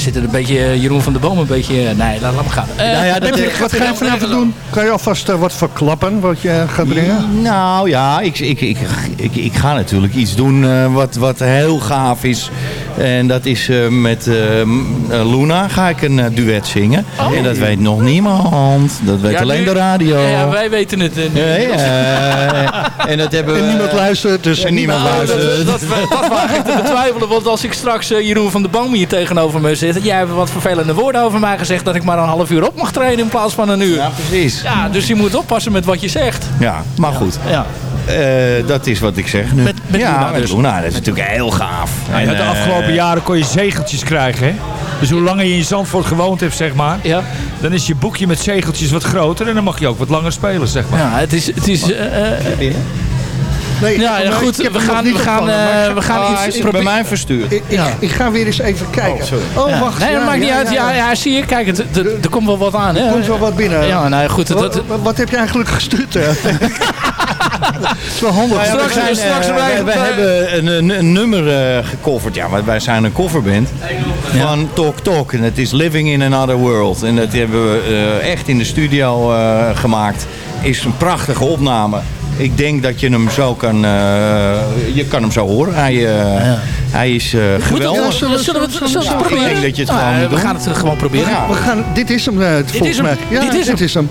Eh, zit er een beetje eh, Jeroen van der Boom een beetje... Nee, laat, laat maar gaan. Eh, Nou ja, dat- je- eh, Wat ga je vanavond doen? Kan je alvast eh, wat verklappen wat je gaat brengen? Nou ja, ik, ik, ik, ik, ik ga natuurlijk iets doen eh, wat, wat heel gaaf is. En dat is eh, met eh, eh, Luna ga ik een eh, duet zingen. En dat weet nog niemand. Dat weet Oh. Ja, alleen nu- de radio. Ja, wij weten het. eh, nu. Nee, eh, en dat hebben we... En niemand luistert, dus En niemand Nou, dat, luistert. dat, dat waag ik te betwijfelen. Want als ik straks eh, Jeroen van der Boom hier tegenover me zit... Jij hebt wat vervelende woorden over mij gezegd... dat ik maar een half uur op mag trainen in plaats van een uur. Ja, precies. Ja, dus je moet oppassen met wat je zegt. Ja, maar goed. Ja. Eh, dat is wat ik zeg nu. Met- met ja, Luna met dus. Luna. Dat is natuurlijk heel gaaf. Ja, En, de eh, afgelopen jaren kon je zegeltjes krijgen, hè? Dus hoe langer je in Zandvoort gewoond hebt, zeg maar... Ja. dan is je boekje met zegeltjes wat groter... en dan mag je ook wat langer spelen, zeg maar. Ja, het is... Het is eh, eh, Nee, ja, ja, goed. We gaan, niet we gaan, eh, we ga- gaan ah, iets er bij proberen- mij verstuurd. Ik, ik, Ja. ik ga weer eens even kijken. sorry. Oh, wacht. Nee, dat maakt niet uit. Ja, ja, zie je. Kijk, het, er, er komt wel wat aan. Hè? Er komt wel wat binnen. Ja, nou goed. Dat, Wat, heb je eigenlijk gestuurd? is wel handig. Nou ja, Straks- zijn, straks eh, wij- hebben een, een, een nummer eh, gecoverd. Ja, want wij zijn een coverband van Talk Talk. En het is Living in Another World. En dat hebben we eh, echt in de studio eh, gemaakt. Is een prachtige opname. Ik denk dat je hem zo kan, eh, je kan hem zo horen. Hij, eh, hij is eh, geweldig. zullen we- zullen we het zullen we het Ja, ik proberen? denk dat je het gewoon We gaan het gewoon proberen. Ja. We gaan, dit is hem, volgens is hem. mij. Ja, Dit is hem.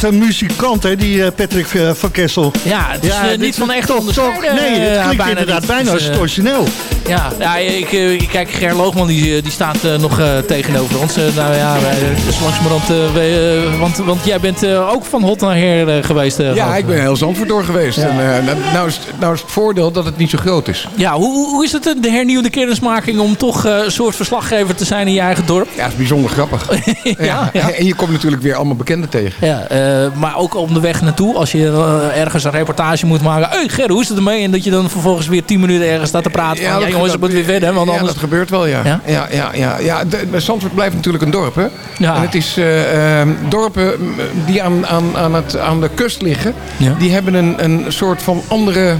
Wat een muzikant, hè, die eh, Patrick eh, van Kessel. Ja, het is eh, dit niet van echt onderscheiden. Nee, het eh, klinkt inderdaad bijna als het eh, origineel. Ja, ja ik, eh, ik kijk, Ger Loogman die, die staat eh, nog eh, tegenover ons. Eh, nou ja, eh, dus langzamerhand, eh, eh, want, want jij bent eh, ook van hot naar her eh, geweest. eh, Ja, ik ben heel Zandvoort door geweest. En, eh, nou, nou, is, het- nou is het voordeel dat het niet zo groot is. Ja, hoe, hoe- is het eh, de hernieuwde kennismaking om toch eh, een soort verslaggever te zijn in je eigen dorp? Ja, het is bijzonder grappig. ja, ja. En je komt natuurlijk weer allemaal bekenden tegen. Ja, eh, maar ook op de weg naartoe, als je eh, ergens een reportage moet maken. Hé, Ger, hoe is het ermee? En dat je dan vervolgens weer 10 minuten ergens staat te praten. van, Ja, dat- jongens, het moet weer verder. Want anders... dat gebeurt wel, ja. Ja? Ja, ja, ja, ja. Zandvoort blijft natuurlijk een dorp, hè? Ja. En het is eh, ehm, dorpen mm, die aan, aan, aan, het, aan de kust liggen, Ja. die hebben een, een soort van andere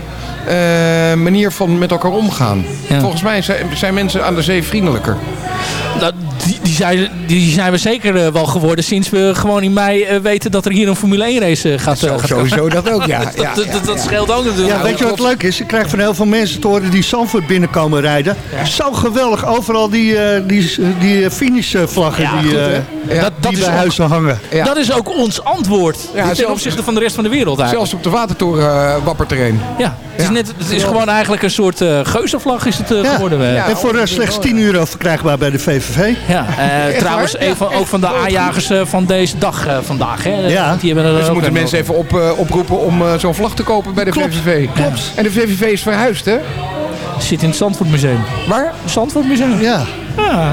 eh, manier van met elkaar omgaan. Volgens mij zijn, zijn mensen aan de zee vriendelijker. Die, die, zijn, die zijn we zeker eh, wel geworden sinds we gewoon in mei eh, weten dat er hier een Formule 1 race eh, gaat, eh, gaat sowieso dat ook, ja. dat, Ja, dat, scheelt ook natuurlijk. Ja, weet je wat leuk is? Ik krijg van heel veel mensen te horen die Zandvoort binnenkomen rijden. Zo geweldig, overal die, eh, die, die finishvlaggen Ja, die, goed, die Dat- dat is bij ook- huizen hangen. Dat is ook ons antwoord Ja, ten zelfs- opzichte van de rest van de wereld eigenlijk. Zelfs op de watertoren uh, wappert er een. Ja, het is, net, het is gewoon eigenlijk een soort geuzenvlag is het geworden. en voor slechts 10 euro verkrijgbaar bij de VVV. Ja, eh, trouwens een van, ook van de aanjagers eh, van deze dag eh, vandaag. Hè. Ja. Die hebben er Dus moeten mensen even op, eh, oproepen om eh, zo'n vlag te kopen bij de Klopt. VVV. Klopt. En de VVV is verhuisd, hè? Zit in het Zandvoortmuseum. Waar? Zandvoortmuseum. Ja. ja.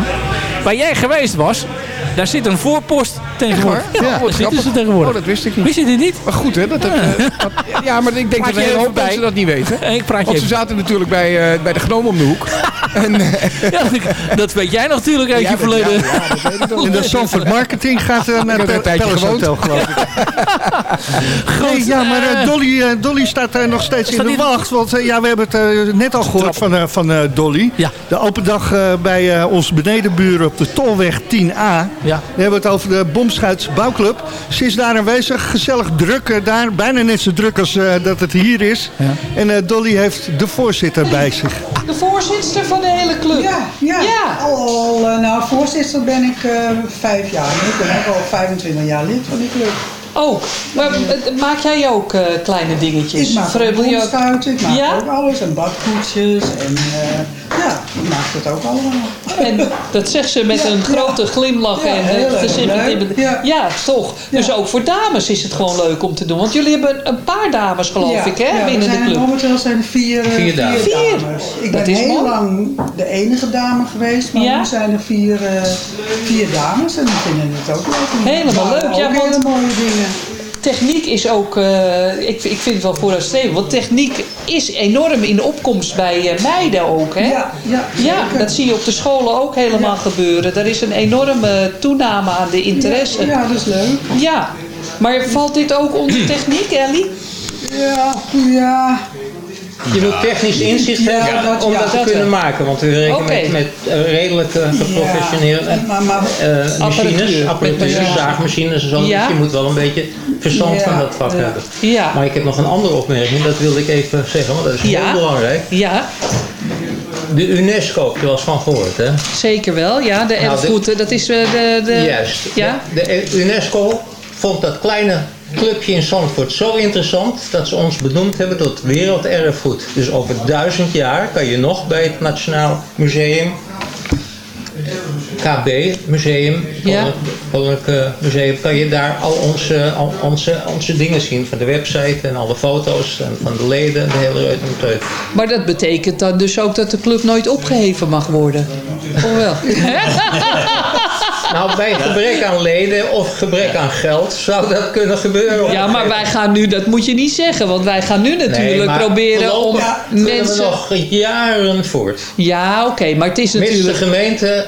Waar jij geweest was, daar zit een voorpost tegenwoordig. Ja, Ja, daar zitten ze grappig. tegenwoordig. Oh, dat wist ik niet. Wist je dit niet? Maar goed, hè? Dat, dat, dat- ja, maar ik denk Praat dat een hele even hoop mensen dat niet weten. Ik praat je Want ze even. zaten natuurlijk bij, eh, bij de Gnoom om de hoek. En, eh, Ja, dat weet jij natuurlijk uit Ja, je verleden. ja, ja, dat weet ik. En de Zandvoort Marketing gaat eh, naar heb er een het tijdje Palace. Hotel, geloof ik. Nee, ja, maar eh, Dolly, eh, Dolly staat eh, nog steeds in Staat de wacht. Want ja, we hebben het net al gehoord van, van eh, Dolly. De open dag eh, bij eh, onze benedenburen op de Tolweg 10A. Ja. We hebben het over de Bomschuits Bouwclub. Ze is daar aanwezig, gezellig druk daar. Bijna net zo druk als dat het hier is. En eh, Dolly heeft de voorzitter bij zich. De voorzitter van de hele club. Ja, ja. Al, al, eh, nou, voorzitter ben ik eh, vijf jaar. nu. Ik ben ook al 25 jaar lid van die club. Oh, maar eh, maak jij ook eh, kleine dingetjes? Ik maak Vreubel je ook- bomschuiten, ik maak Ja? ook alles. En badkoetjes. En eh, ja, ik maak het ook allemaal. En dat zegt ze met Ja, een ja. grote glimlach Ja, en heel het Ja. toch. Dus ook voor dames is het gewoon leuk om te doen. Want jullie hebben een paar dames, geloof Ja, ik, hè, ja, binnen de club. Momenteel zijn er vier, eh, Vier dames. vier dames. Ik Dat ben is heel mooi. lang de enige dame geweest, maar Ja? nu zijn er vier, eh, vier dames en die vinden het ook leuk. Helemaal leuk. Ja, ook want hele mooie dingen. Techniek is ook, eh, ik, ik vind het wel vooruitstrevend. Want techniek is enorm in opkomst bij eh, meiden ook. Hè? Ja, ja, ja, dat zie je op de scholen ook helemaal gebeuren. Er is een enorme toename aan de interesse. Ja, ja, dat is leuk. Ja, maar valt dit ook onder techniek, Ellie? Ja, ja. Je moet technisch inzicht Ja, hebben dat- om ja, dat te dat kunnen maken. Want we werken Oké. met, met redelijk eh, geprofessioneerde Ja, maar- maar- eh, machines, Apparatuur. zaagmachines en zo. Ja. Dus je moet wel een beetje verstand Ja, van dat vak ja. hebben. Ja. Maar ik heb nog een andere opmerking, dat wilde ik even zeggen, want dat is heel belangrijk. Ja, De UNESCO, heb je wel eens van gehoord, hè? zeker wel. Ja, de Nou, erfgoed, dat is eh, de... de Juist. Ja? De, de UNESCO vond dat kleine clubje in Zandvoort zo interessant dat ze ons benoemd hebben tot werelderfgoed. Dus over duizend jaar kan je nog bij het Nationaal Museum, KB Museum, Ja. Koninklijk eh, Museum, kan je daar al onze, al onze, onze dingen zien van de website en alle foto's en van de leden, de hele reut en teut. Maar dat betekent dan dus ook dat de club nooit opgeheven mag worden. Of wel? Nou, bij gebrek aan leden of gebrek aan geld zou dat kunnen gebeuren. Ja, maar wij gaan nu, dat moet je niet zeggen, want wij gaan nu natuurlijk Nee, proberen om we mensen. nog jaren voort. Ja, oké, maar het is Mits natuurlijk. de gemeente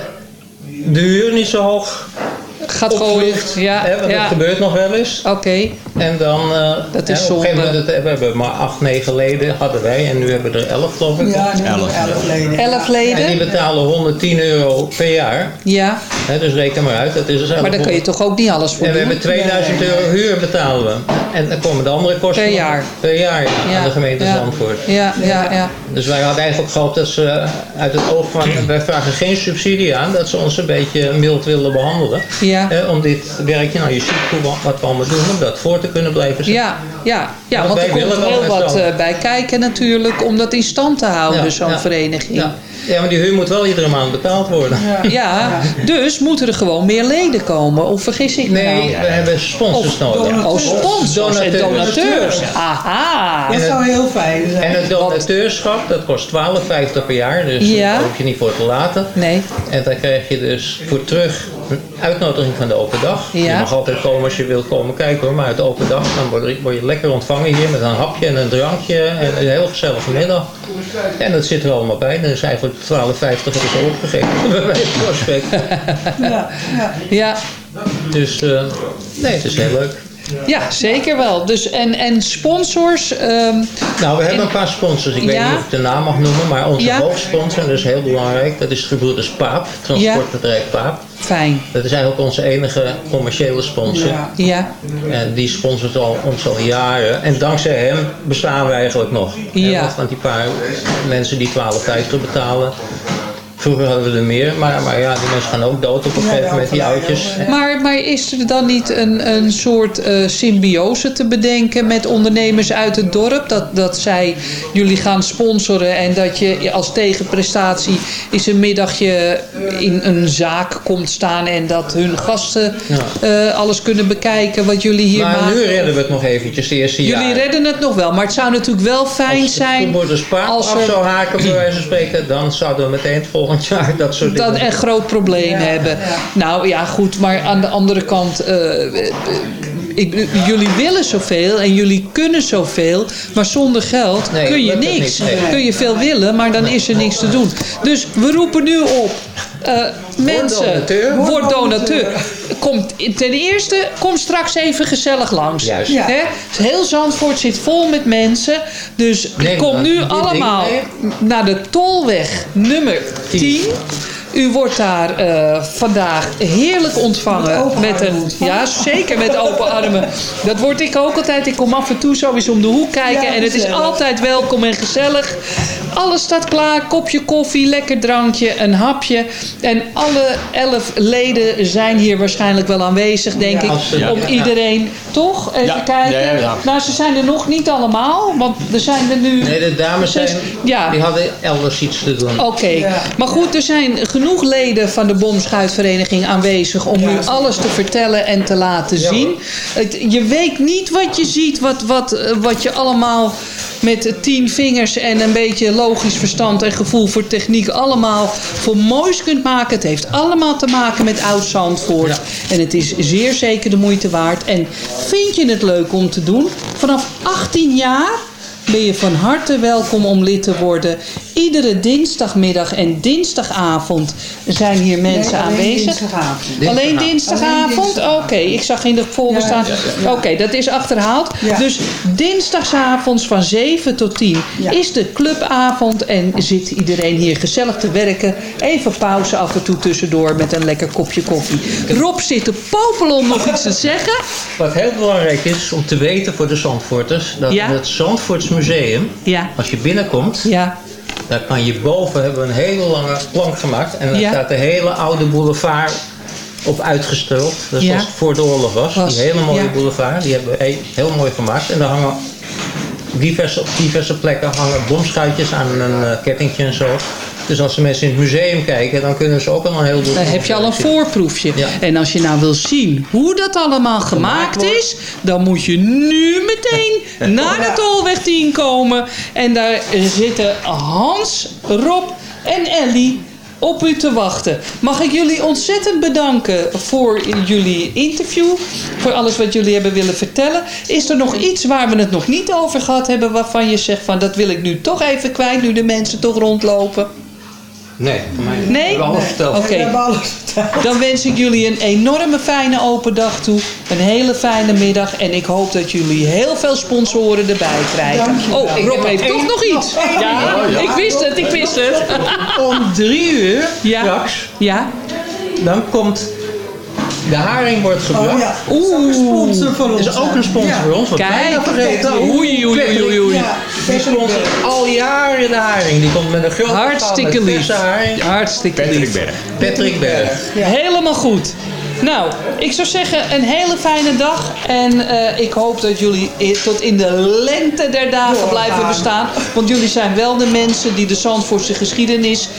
de huur niet zo hoog gaat gooien. Ja, Hè, want ja. dat gebeurt nog wel eens. Oké. En dan... eh, Dat hè, is op een gegeven zonde. moment, we hebben maar acht, negen leden hadden wij. En nu hebben we er elf, geloof ik. Ja, nu we elf leden. Elf leden? En die betalen 110 euro per jaar. Ja, Hè, dus reken maar uit. Dat is dus maar daar kun je toch ook niet alles voor En we doen? hebben 2000 euro huur betalen we. En dan komen de andere kosten Per jaar. per jaar ja, Ja, aan de gemeente ja. Zandvoort. Ja, ja, ja. Dus wij hadden eigenlijk gehoopt dat ze uit het oog van... Wij vragen geen subsidie aan, dat ze ons een beetje mild willen behandelen. Ja. Hè, om dit werkje, nou je ziet hoe, wat we allemaal doen, om dat voor te kunnen blijven zetten. Ja, ja, ja Want want er komt heel wat eh, bij kijken natuurlijk om dat in stand te houden, zo'n ja. vereniging. Ja. maar die huur moet wel iedere maand betaald worden. Ja. dus moeten er gewoon meer leden komen, of vergis ik me Nee, nou? we hebben sponsors nodig. Oh, sponsors en donateurs. Aha. Dat zou heel fijn zijn. En het donateurschap, dat kost 12,50 per jaar. Dus Ja. daar hoef je niet voor te laten. Nee. En dan krijg je dus voor terug een uitnodiging van de open dag. Ja. Je mag altijd komen als je wilt komen kijken hoor. Maar uit de open dag dan word je, word je lekker ontvangen hier met een hapje en een drankje. En een heel gezellige middag. En dat zit er allemaal bij. Dat is eigenlijk 12,50 hebben ze opgegeven. Bij van spreken. Ja, ja. Ja, Dus eh, nee, het is heel leuk. Ja, zeker wel. Dus, en, en sponsors... ehm, Nou, we hebben een paar sponsors. Ik weet niet of ik de naam mag noemen, maar onze Ja? hoofdsponsor, dat is heel belangrijk, dat is Gebroeders Paap, transportbedrijf Paap. Fijn. Dat is eigenlijk onze enige commerciële sponsor. Ja. Ja, En die sponsort al, ons al jaren. En dankzij hem bestaan we eigenlijk nog. Ja. Want die paar mensen die 12,50 betalen. Vroeger hadden we er meer, maar, maar ja, die mensen gaan ook dood op een gegeven moment, die oudjes. Maar, maar is er dan niet een, een soort eh, symbiose te bedenken met ondernemers uit het dorp? Dat, dat zij jullie gaan sponsoren en dat je als tegenprestatie eens een middagje in een zaak komt staan en dat hun gasten eh, alles kunnen bekijken wat jullie hier Maar maken? nu redden we het nog eventjes, de eerste Jullie redden het nog wel, maar het zou natuurlijk wel fijn zijn Gebroeders Paap als af zou haken, bij wijze van spreken, dan zouden we meteen het volgend jaar dat soort dat dingen een groot probleem hebben. Nou ja, goed, maar aan de andere kant. eh, eh, ik, jullie willen zoveel en jullie kunnen zoveel, maar zonder geld Nee, kun je niks. nee. Kun je veel willen, maar dan is er niks te doen. Dus we roepen nu op. eh, mensen, donateur. word donateur. Ten eerste, kom straks even gezellig langs. Juist. Ja. Heel Zandvoort zit vol met mensen. Dus kom nu allemaal naar de Tolweg nummer 10. U wordt daar eh, vandaag heerlijk ontvangen. Met een, ja, zeker met open armen. Dat word ik ook altijd. Ik kom af en toe zo eens om de hoek kijken. Ja, en het is altijd welkom en gezellig. Alles staat klaar. Kopje koffie, lekker drankje, een hapje. En alle elf leden zijn hier waarschijnlijk wel aanwezig, denk ik. Om ja. iedereen, toch? Even Ja, kijken. ja, ja. Nou, ze zijn er nog niet allemaal. Want er zijn er nu... Nee, de dames zijn, Ja. die hadden elders iets te doen. Oké, maar goed, er zijn genoeg leden van de Bomschuitvereniging aanwezig om u alles te vertellen en te laten zien. Je weet niet wat je ziet, wat, wat, eh, wat je allemaal met tien vingers en een beetje logisch verstand en gevoel voor techniek allemaal voor moois kunt maken. Het heeft allemaal te maken met oud Zandvoort. En het is zeer zeker de moeite waard. En vind je het leuk om te doen? Vanaf 18 jaar ben je van harte welkom om lid te worden. Iedere dinsdagmiddag en dinsdagavond zijn hier mensen Nee, alleen aanwezig. dinsdagavond. Alleen dinsdagavond? Oké, ik zag in de folder Ja, staan. ja, ja. Oké, dat is achterhaald. Ja. Dus dinsdagsavonds van 7 tot 10 Ja. is de clubavond en zit iedereen hier gezellig te werken. Even pauze af en toe tussendoor met een lekker kopje koffie. Rob zit te popelen om nog iets te zeggen. Wat heel belangrijk is om te weten voor de Zandvoorters, dat Ja. het Zandvoorts Museum, Ja, als je binnenkomt, ja, daar kan je boven hebben we een hele lange plank gemaakt en daar Ja. staat de hele oude boulevard op uitgesteld. Dat is Ja. zoals het voor de oorlog was. Was, Die hele mooie ja. boulevard, die hebben we he- heel mooi gemaakt. En daar hangen diverse, op diverse plekken hangen bomschuitjes aan een eh, kettingje en zo. Dus als de mensen in het museum kijken, dan kunnen ze ook al een heleboel... Dan heb je al een voorproefje. Ja. En als je nou wil zien hoe dat allemaal gemaakt is, dan moet je nu meteen naar de Tolweg 10 komen. En daar zitten Hans, Rob en Ellie op u te wachten. Mag ik jullie ontzettend bedanken voor jullie interview. Voor alles wat jullie hebben willen vertellen. Is er nog iets waar we het nog niet over gehad hebben... waarvan je zegt van dat wil ik nu toch even kwijt... nu de mensen toch rondlopen? Nee, voor mij niet. Nee? We hebben alles verteld. Oké. Dan wens ik jullie een enorme fijne open dag toe. Een hele fijne middag. En ik hoop dat jullie heel veel sponsoren erbij krijgen. Oh, Rob heeft toch nog iets. Ja, ik wist het, ik wist het. Om drie uur ja. straks, ja. dan komt de haring wordt gebracht. Oh ja, dat is ook een sponsor van ons. is ook een sponsor Ja. voor ons. Wat Kijk. vergeten. Oei, oei, oei, oei, oei. Ja, Die sponsort al jaren de haring. Die komt met een grote Hartstikke lief. verse haring. Hartstikke Patrick lief. Berg. Patrick Berg. Helemaal goed. Nou, ik zou zeggen een hele fijne dag. En eh, ik hoop dat jullie tot in de lengte der dagen blijven bestaan. Want jullie zijn wel de mensen die de Zandvoortse geschiedenis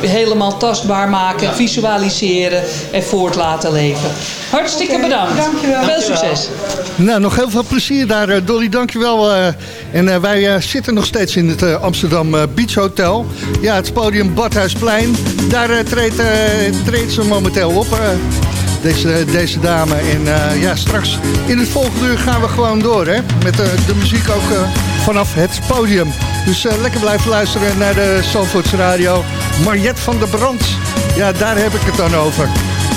helemaal tastbaar maken, visualiseren en voort laten leven. Hartstikke bedankt. dankjewel. Veel succes. Nou, nog heel veel plezier daar, eh, Dolly. Dankjewel. eh en eh, wij zitten nog steeds in het Amsterdam Beach Hotel. Ja, het podium Badhuisplein. Daar treedt, treedt ze momenteel op, eh, deze, deze dame. En eh, ja, straks in het volgende uur gaan we gewoon door, hè. Met de muziek ook eh, vanaf het podium. Dus eh, lekker blijven luisteren naar de Zandvoorts Radio. Mariette van der Brand. Ja, daar heb ik het dan over.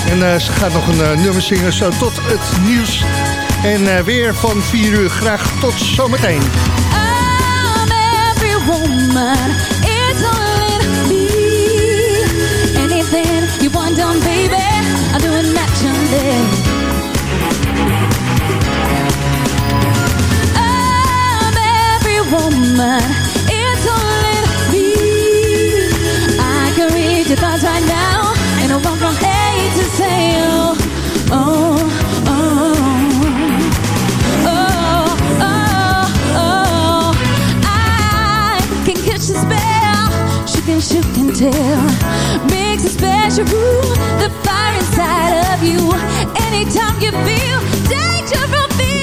En eh, ze gaat nog een eh, nummer zingen zo tot het nieuws. En weer van 4 uur. Graag tot zometeen. You want baby, me. I can read your thoughts right now, and I want from to oh, oh, oh. Oh, oh, I can catch the spell. She can, tell. A special the fire inside of you. Anytime you feel danger from fear,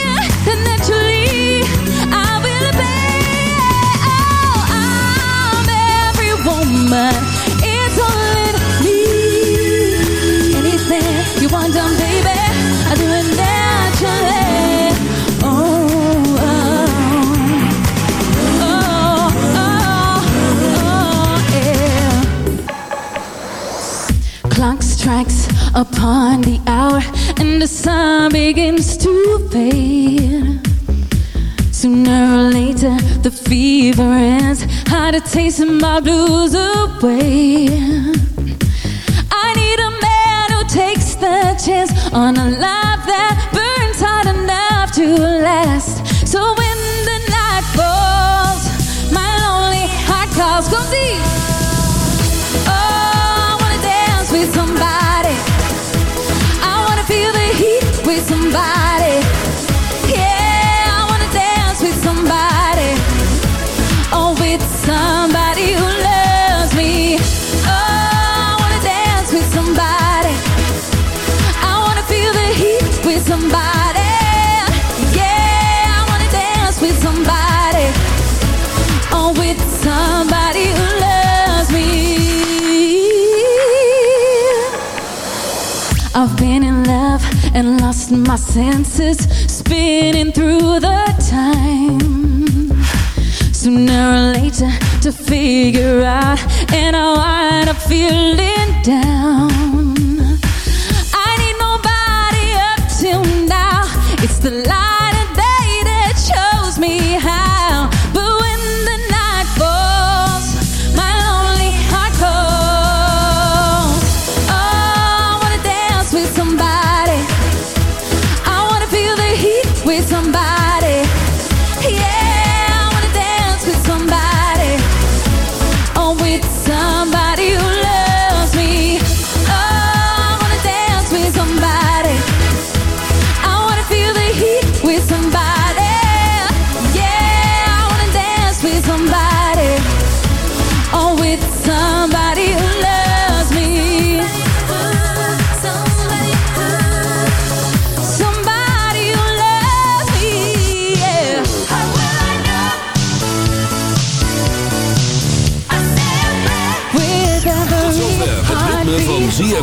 It's only me. Anything you want baby, I do it naturally. Oh, oh, oh, oh, oh, yeah. Clock strikes upon the hour, and the sun begins to fade. Sooner or later, the fever ends. How to taste my blues away. I need a man who takes the chance on a love that burns hot enough to last. So when the night falls, my lonely heart calls. Come see. Oh, I wanna dance with somebody. I wanna feel the heat with somebody. Senses, spinning through the time. Sooner or later to figure out, and I wind up feeling down.